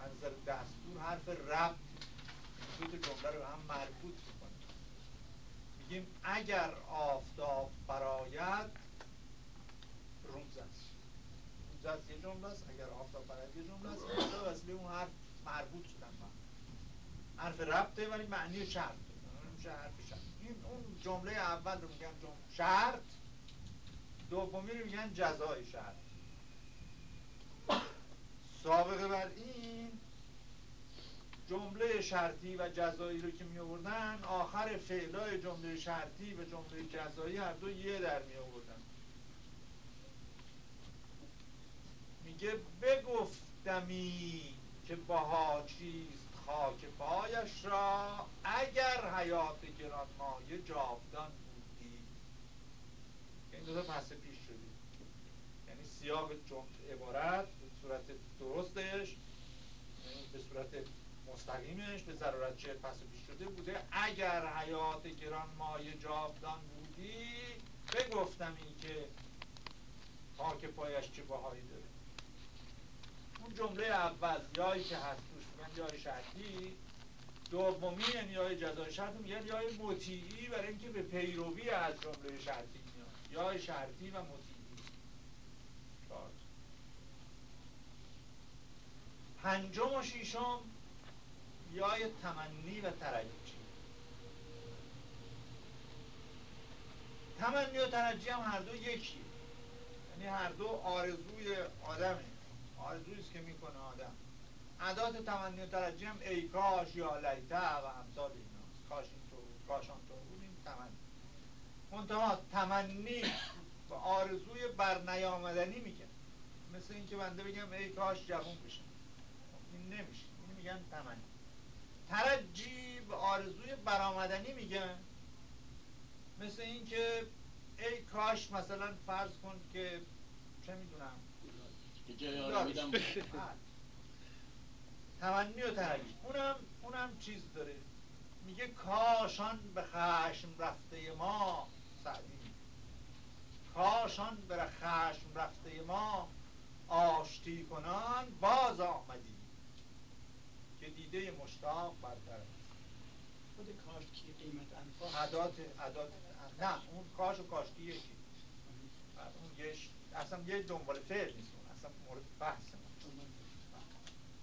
از نظر دستور حرف ربط. دو جمله رو هم مربوط می‌کنه میگیم اگر آفتاب براید روز است. روز است یه جمله است اگر آفتاب براید یه جمله است. اینجا وصله اون حرف مربوط شدن با حرف ربطه ولی معنی شرط. حرف شرط. این اون جمله اول رو میگن جمله شرط. دومی رو میگن جزای شرط. سابقه بر این جمله شرطی و جزایی رو که می آوردن آخر فعلای جمله شرطی و جمله جزایی هر دو یه در می آوردن میگه بگفتمی که باها چیست خاک پایش را اگر حیات گران مایه جاودان بودی. این دو تا پس پیش شدی. یعنی سیاق عبارت صورت درستش یعنی به صورت مستقیمش به ضرورت چه پس پیش شده بوده. اگر حیات گران مایه جاودان بودی بگفتم این که خاک پایش چه باهایی داره. اون جمله اول یایی که هست توش میگن یای شرطی دومی یعنی یای جزای شرط میگن یای مطیعی برای اینکه به پیروی از جمله شرطی میاد. یای شرطی و مطیعی پنجم و شیشم یای تمنی و ترجی. تمنی و ترجی هم هر دو یکیه. یعنی هر دو آرزوی آدمه. آرزویی که می‌کنه آدم. عدات تمنی و ترجی هم ای کاش یا لیته و امثال اینا کاش این تو کاشان تو بود این تمنی. منتها تمنی و آرزوی برنیامدنی میگن مثل اینکه بنده بگم ای کاش جوون این نمیشه. این میگن تمنی. ترجی و آرزوی برآمدنی میگن. مثل اینکه ای کاش مثلا فرض کن که چه می‌دونم. که تمنی و ترجی. اونم اونم چیز داره. میگه کاشان به خشم رفته ما سعدی. کاشان به خشم رفته ما آشتی کنان باز آمدی. که دیده مشتاق برتر خود کاشکی قیمت انفاق. عدات عدات نه اون کاش و کاشکی یکی. اون یه اصلا یه دنبال فعل نیست اون اصلا مورد بحث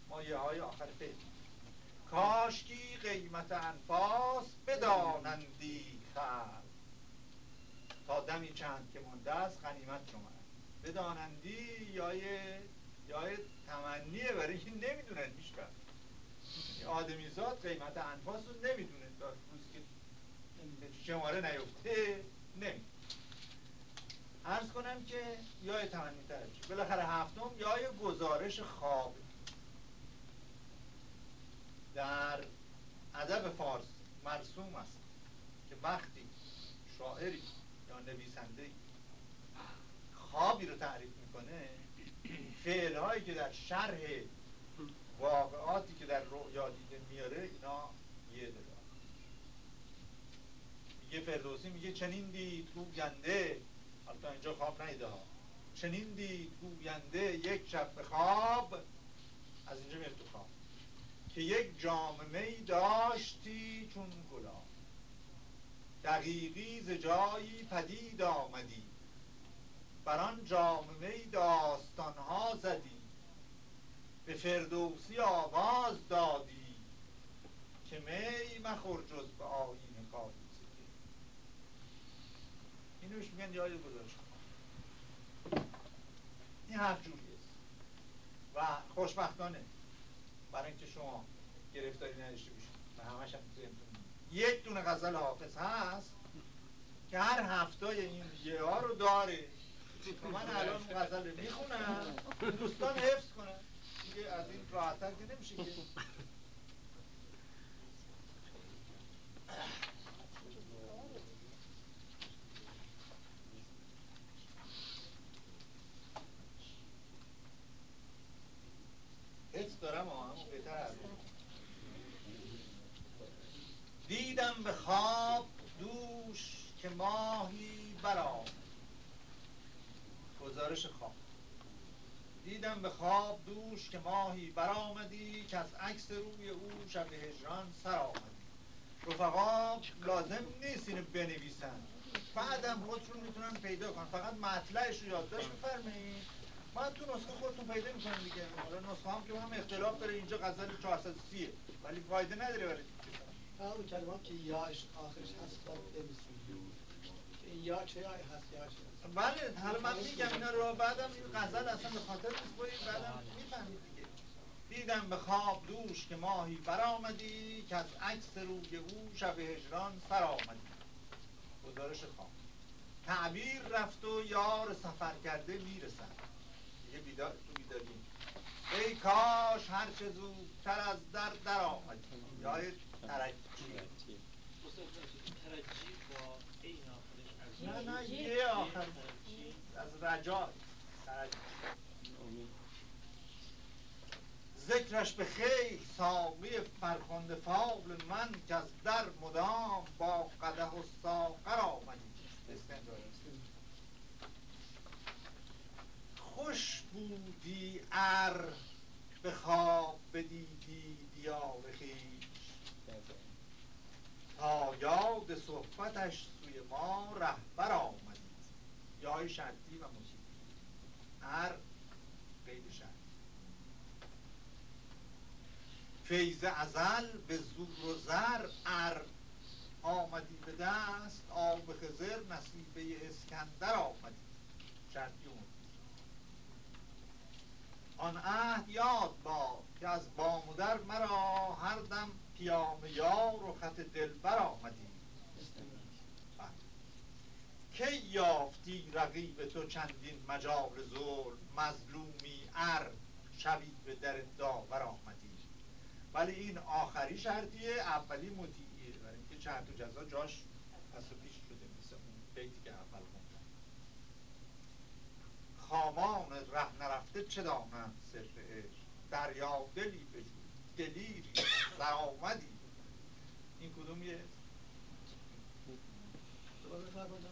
ما. یه های آخر فعل. کاشکی قیمت انفاس بدانندی خلق. تا دمی چند که مونده است غنیمت شما بدانندی یای یای تمنیه برای این نمی‌دونن هیچ آدمیزاد قیمت انفاس رو نمی‌دونه تا روزی که شماره نیفته نمی ارز کنم که یای تمنی ترجیح. بالاخره هفتم یای گزارش خواب. در ادب فارس مرسوم است که وقتی شاعری یا نویسنده خوابی رو تعریف می‌کنه فعل که در شرح واقعاتی که در رؤیا دیده میاره اینا یه داره میگه فردوسی میگه چنین دید گوینده. حالا اینجا خواب نیده ها. چنین دید گوینده یک شب به خواب از اینجا میره تو خواب. که یک جامعه داشتی چون گلاب. دقیقی ز جایی پدید آمدی. بر آن جامعه داستانها زدی. به فردوسی آواز دادی که می مخور جز به آیین کابوسی اینوش میگن یاد گذاشت. این حرف جوری است و خوشبختانه برای اینکه شما گرفتاری نداشته باشید. و همش هم یک دونه غزل حافظ هست که هر هفتای این یه ها رو داره. من الان غزل می‌خونم. دوستان حفظ کنن. که از این راحتر که نمیشه که. دارم بهتر دیدم به خواب دوش که ماهی برام گزارش خواب. دیدم به خواب دوش که ماهی برآمدی که از عکس روی او شب هجران سر آمدی. رفقا لازم نیست اینو بنویسن. بعدم خودشون می‌تونن پیدا کنن فقط مطلعش رو یادداشت بفرمایید من تو نسخه خودتون پیدا می‌کنم دیگه. حالا نسخه هم که هم اختلاف داره. اینجا غزل 430 ولی فایده نداره برای اون کلمات که یاش آخرش هست باید بنویسیم که این یا چه یایی هست یا چه هست. بله حالا من میگم اینا رو بعدم این غزل اصلا به خاطر نیست باید بعدم می‌فهمید دیگه. دیدم به خواب دوش که ماهی برآمدی که از عکس روی او شب هجران سر آمدی گزارش خواب. تعبیر رفت و یار سفر کرده می‌رسد. دیگه بیدار تو بیداری. ای کاش هر چه زودتر از در در آمدی یا ترکی. نه از رجا. ذکرش به خیر ساقی فرخنده فاضل من که از در مدام با قده و ساقر آمدی. خوش بودی ار به خواب بدیدی دیار خویش یاد صحبتش سوی ما رهبر آمدی یای شرطی و موسیقی هر قید شرط فیض ازل به زور و زر ار. آمدی به دست آب خزر نصیبه اسکندر آمدی شرطی اون آن عهد یاد باد که از بام و در مرا هر دم پیام یار و خط دلبر آمدی. کی یافتی رقیب تو چندین مجال ظلم؟ مظلومی ار شبی به در داور آمدی. ولی این آخری شرطیه اولی مطیعیه. برای اینکه شرط و جزا جاش پس و پیش شده مثل اون بیتی که اول خوندم. خامان ره نرفته چه دانند سر عشق؟ دریا دلی بجو دلیری درآمدی این کدومیه دوباره بفرمایید.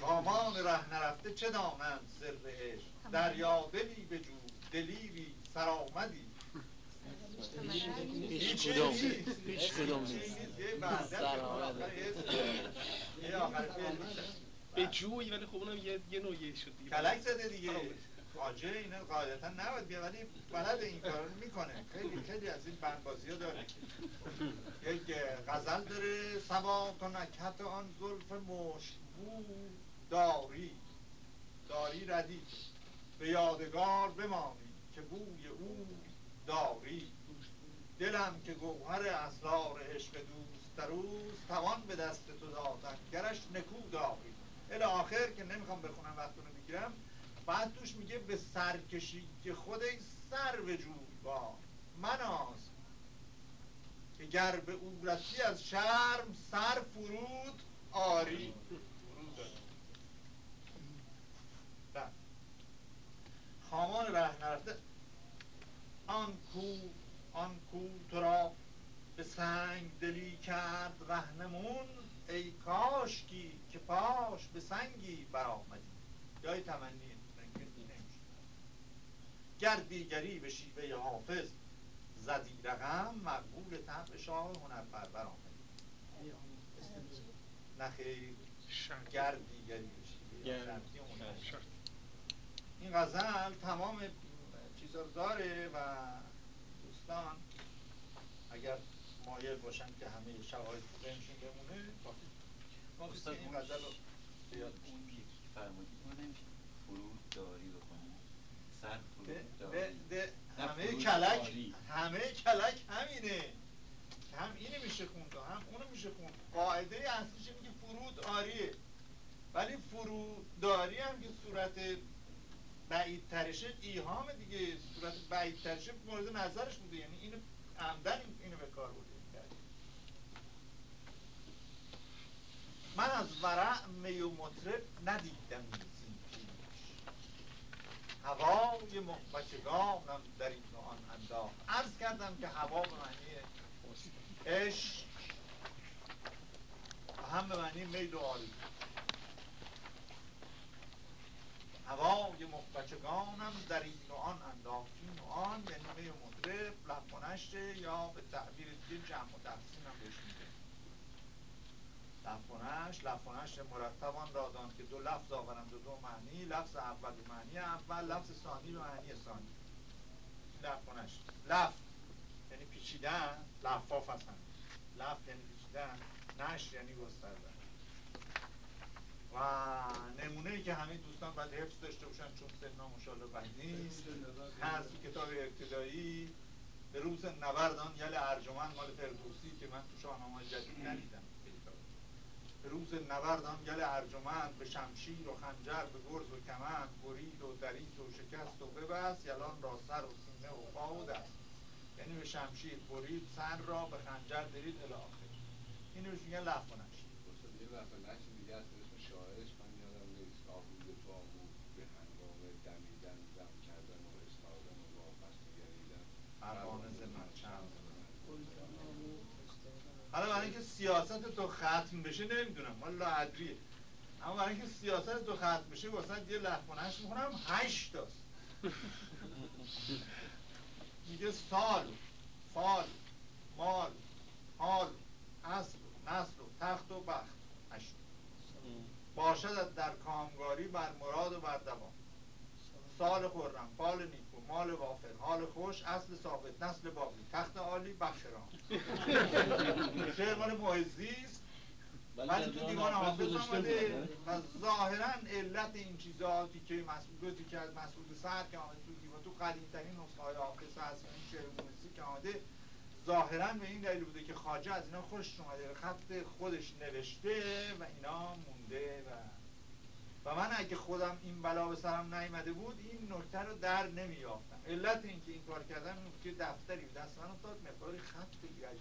خامان ره نرفته چه دانند سر عشق دریا دلی بجو دلیری سرآمدی هیچ کدوم هیچ کدوم نیست. یه. یه. به جوی ولی خب اونم یه یه نوعیه شد دیگه کلک زده دیگه خاجه اینا قاعدتا نباید بیا ولی بلد این کار رو می‌کنه. خیلی خیلی از این بندبازی ها داره. یک غزل داره سبا تو نکهت آن زلف مشبو داری. داری ردی. به یادگار بمانی که بوی او داری. دلم که گوهر اسرار عشق دوست اوست توان به دست تو دادن گرش نکو داری. الی آخر که نمی‌خوام بخونم وقتونو بگیرم بعد توش میگه به سرکشی که خود سر وجود با. مناز. که گر به عورتی از شرم سر فرود آری. خامان ره نرفته آن کو آن کو تو را به سنگ دلی کرد رهنمون ای کاشکی که پاش به سنگی برآمدی. جای تمنی. گر دیگری به شیوه حافظ زدی رقم مقبول طبع شاه هنرپرور آمدی. نه خیر. شرط. گر دیگری به شیوه هنر. این غزل تمام چیزا رو داره و دوستان اگر مایل باشن که همه شواهد تو ذهنشون بمونه که این غزل رو بیاد اون یکی فرمودید. فرود داری سر ده- فرود ده- همه کلک. همه کلک همینه. هم اینو میشه خوند هم اونو میشه خوند. قاعده اصلیش اینه که فرود آریه ولی فرود داری هم که صورت بعید ترشه ایهام دیگه. صورت بعید ترشه مورد نظرش بوده. یعنی اینو عمدن اینو به کار برده. من از ورع می و مطرب ندیدم. هوای محبچگانم در این آن انداخت عرض کردم که هوا به معنی عشق و هم به معنی میل و هوای محبچگانم در این و آن انداخت این و آن یعنی مطرب لب و نشر یا به تعبیر دیگه جمع و تقسیم بهش میگه لفظ لفظ مرتبان را دان که دو لفظ آورند و دو معنی لفظ اول به معنی اول لفظ ثانی به معنی ثانی. لفظ لفظ یعنی پیچیدن لفاف هستن. لفظ یعنی پیچیدن نشر یعنی گستردن. و نمونه ای که همه دوستان باید حفظ داشته باشن چون مشالله بد نیست. از کتاب ابتدایی به روز نوردان یل ارجمند مال فردوسی که من تو شاهنامه جدید ندیدم. به روز نورد گل ارجمند به شمشیر و خنجر به گرز و کمند برید و درید و شکست و ببست یلان را سر و سینه و پا و دست. یعنی به شمشیر برید سر را به خنجر درید الاخر اینو بهش میگن لفظ و نشر حالا برای اینکه سیاست تو ختم بشه نمی‌دونم. والا ادریه اما برای اینکه سیاست تو ختم بشه واسه یه لحظه می‌کنم هشت تاست. میگه سال فال مال حال اصل نسل و تخت و بخت. هشت. باشد در کامگاری بر مراد و بر دوام. سال خورم فال نیکو مال وافر حال خوش اصل ثابت نسل بابی تخت عالی بخش رام. شعر مال معزیست بعد تو دیوان حافظ آمده. و ظاهرا علت این چیزاتی که مسئولیتی که از مسئول سر که آمده تو دیوان تو قدیم ترین نسخه های حافظ هست این شعر معزی که آمده ظاهرا به این دلیل بوده که خاجه از اینا خوش اومده خط خودش نوشته و اینا مونده و و من اگه خودم این بلا به سرم نیامده بود این نکته رو در نمیافتم علت اینکه این کار کردم این که دفتری دست من افتاد مقداری خط ایرج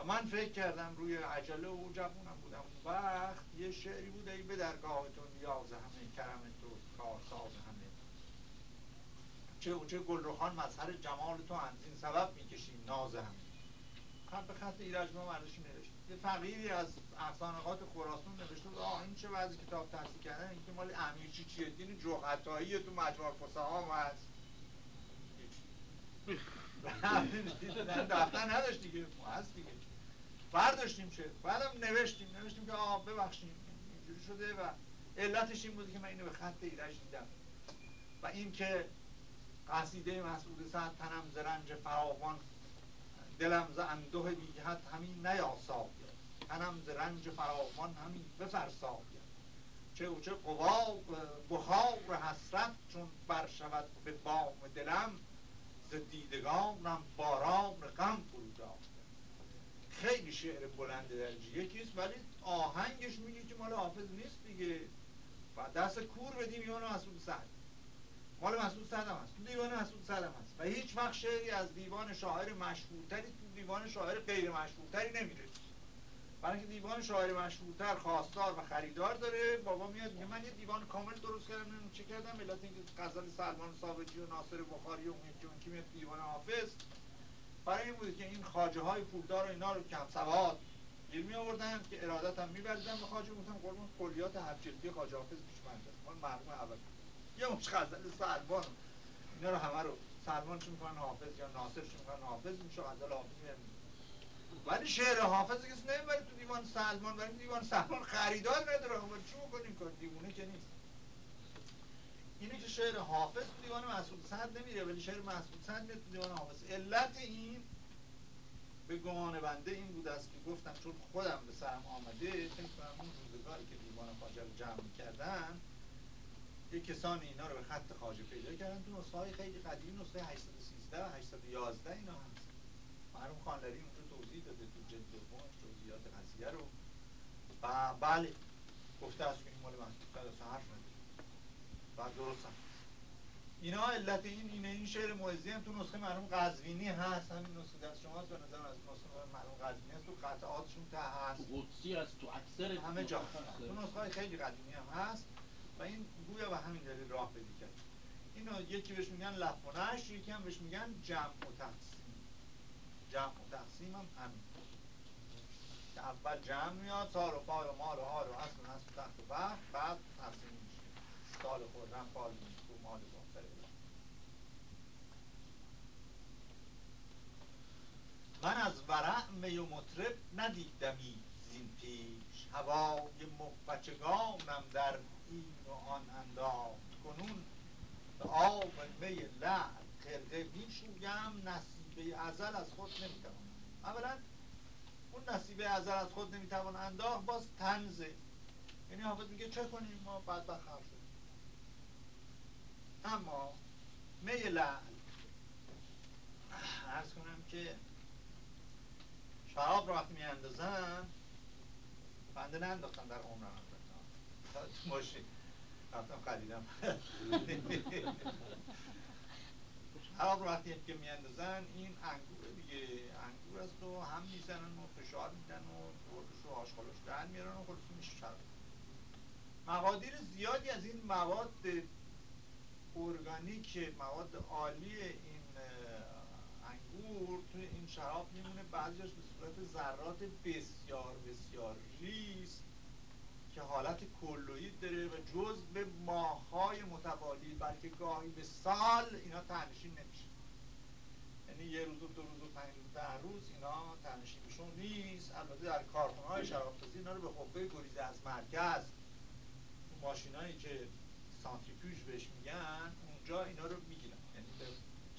و من فکر کردم روی عجله و جوونم بودم. اون وقت یه شعری بوده ای به درگاهتون نیاز همه کرم تو کارساز همه. چه و چه گلروخان مظهر جمال تو این سبب می‌کشیم ناز همه. خط به خط ایرج ما مردشی نوشت یه فقیری از افسانقات خراسان نوشته بود آه این چه وضعی کتاب تحصیل کردن این که مال امیرچی چیه دین جوهتایی تو مجموع فسها هم هست. دفتر نداشت دیگه هست دیگه. برداشتیم چه؟ بعدم نوشتیم نوشتیم که آه ببخشیم اینجوری شده و علتش این بوده که من اینو به خط ایرج دیدم. و اینکه قصیده مسعود سعد تنم زرنج فراوان دلم ز اندوه بیهت همین نیاساید. تنم ز رنج فراوان همین بفرساید. چه و چه قوا بخار حسرت چون برشود به بام دلم ز دیدگانم باران غم فرود خیلی شعر بلند درجه یکیست ولی آهنگش میگه که مال حافظ نیست دیگه. و دست کور بدیم دیوان مسعود سعد مال مسعود سعد هم هست تو دیوان مسعود سعد هم هست و هیچ وقت شعری از دیوان شاعر مشهورتری تو دیوان شاعر غیر مشهورتری نمیره برای اینکه دیوان شاعر مشهورتر خواستار و خریدار داره بابا میاد میگه من یه دیوان کامل درست کردم نمی‌دونم چه کردم. علت اینکه غزل سلمان ثابتی و ناصر بخاری و اون که میاد دیوان حافظ. برای این بود که این خاجه های پولدار و اینا رو کم سواد گیر می آوردن که ارادت هم میبردن. به خاجه گفتم قربون کلیات هفت جلدی خاجه حافظ پیش من مال مرحوم اول. یه مش غزل سلمان اینا رو همه رو سلمان چون می‌کنن؟ حافظ یا ناصر چون می‌کنن؟ حافظ میشه غزل حافظ ولی شعر حافظ کسی نمی‌بره تو دیوان سلمان ولی دیوان سلمان خریدار نداره. ولی چی بکنیم؟ کار دیوونه که نیست. اینه که شعر حافظ تو دیوان مسعود سعد نمیره ولی شعر مسعود سعد میره تو دیوان حافظ. علت این به گمان بنده این بود است که گفتم چون خودم به سرم آمده فکر کنم اون روزگاری که دیوان خواجه رو جمع کردن یه کسانی اینا رو به خط خواجه پیدا کردن. تو نسخه های خیلی قدیم نسخه 813 و 811 اینا هست مرحوم خانلری اونجا توضیح داده تو جلد دوم توضیحات قضیه رو. و بله گفته است که این مال مسعود حرف و درست هم. اینا علت این اینه این شعر معزی هم تو نسخه مرحوم قزوینی هست. همین نسخه دست شما به نظر از نسخه مرحوم قزوینی هست. تو قطعاتشون ته هست. قدسی هست. تو اکثر همه جا. تو نسخه. خیلی قدیمی هم هست. و این گویا به همین دلیل راه پیدا کرد. اینو یکی بهش میگن لف و یکی هم بهش میگن جمع و تقسیم. جمع و تقسیم هم همین. که اول جمع میاد سال و پال و مال و هار و اصل و نصف تخت و بخت بعد تقسیم میشه. سال خورم پال و مال و من از ورع می و مطرب ندیدمی زین پیش. هوای بچگانم در این و آن انداخت کنون به آب می لعل خرقه می‌شویم نصیبه ازل از خود نمی‌توان. اولا اون نصیبه ازل از خود نمی‌توان انداخت باز تنزه یعنی حافظ میگه چه کنیم ما؟ بعد شدیم. اما می لعل ارز کنم که شراب رو وقتی میاندازن بنده ننداختم در عمرم ماشین رفتم خریدم. رو وقتی که میاندازن این انگور دیگه انگور است و هم می‌زنن و فشار میدن و بردش و آشغالش در میارن و خلاص میشه شراب مقادیر زیادی از این مواد ارگانیک مواد عالی این انگور توی این شراب میمونه. بعضیش به صورت ذرات بسیار بسیار ریز که حالت کلوید داره و جز به ماههای متوالی بلکه گاهی به سال اینا تنشین نمیشه. یعنی یه روز و دو روز و پنج روز ده روز اینا تنشینشون نیست. البته در کارخونه های شرابتازی اینا رو به حقه گریزه از مرکز ماشینایی که سانتریفیوژ بهش میگن اونجا اینا رو می‌گیرن. یعنی به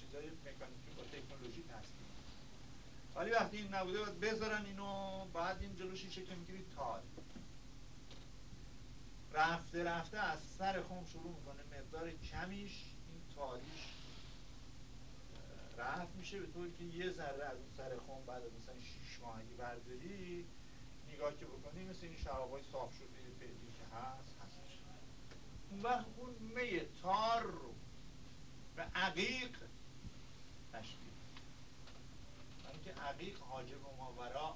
چیزای مکانیکی با تکنولوژی تصدیق ولی وقتی این نبوده باید بذارن اینو بعد این جلوشی شکل می‌گیری تال رفته رفته از سر خم شروع می‌کنه. مقدار کمیش این تالیش رفت میشه به طوری که یه ذره از اون سر خم بعد از مثلا شیش ماهگی برداری نگاه که بکنی مثل این شرابای صاف شده فعلی که هست هستش. اون وقت اون می تار رو به عقیق تشکیل که عقیق حاجب و ماورا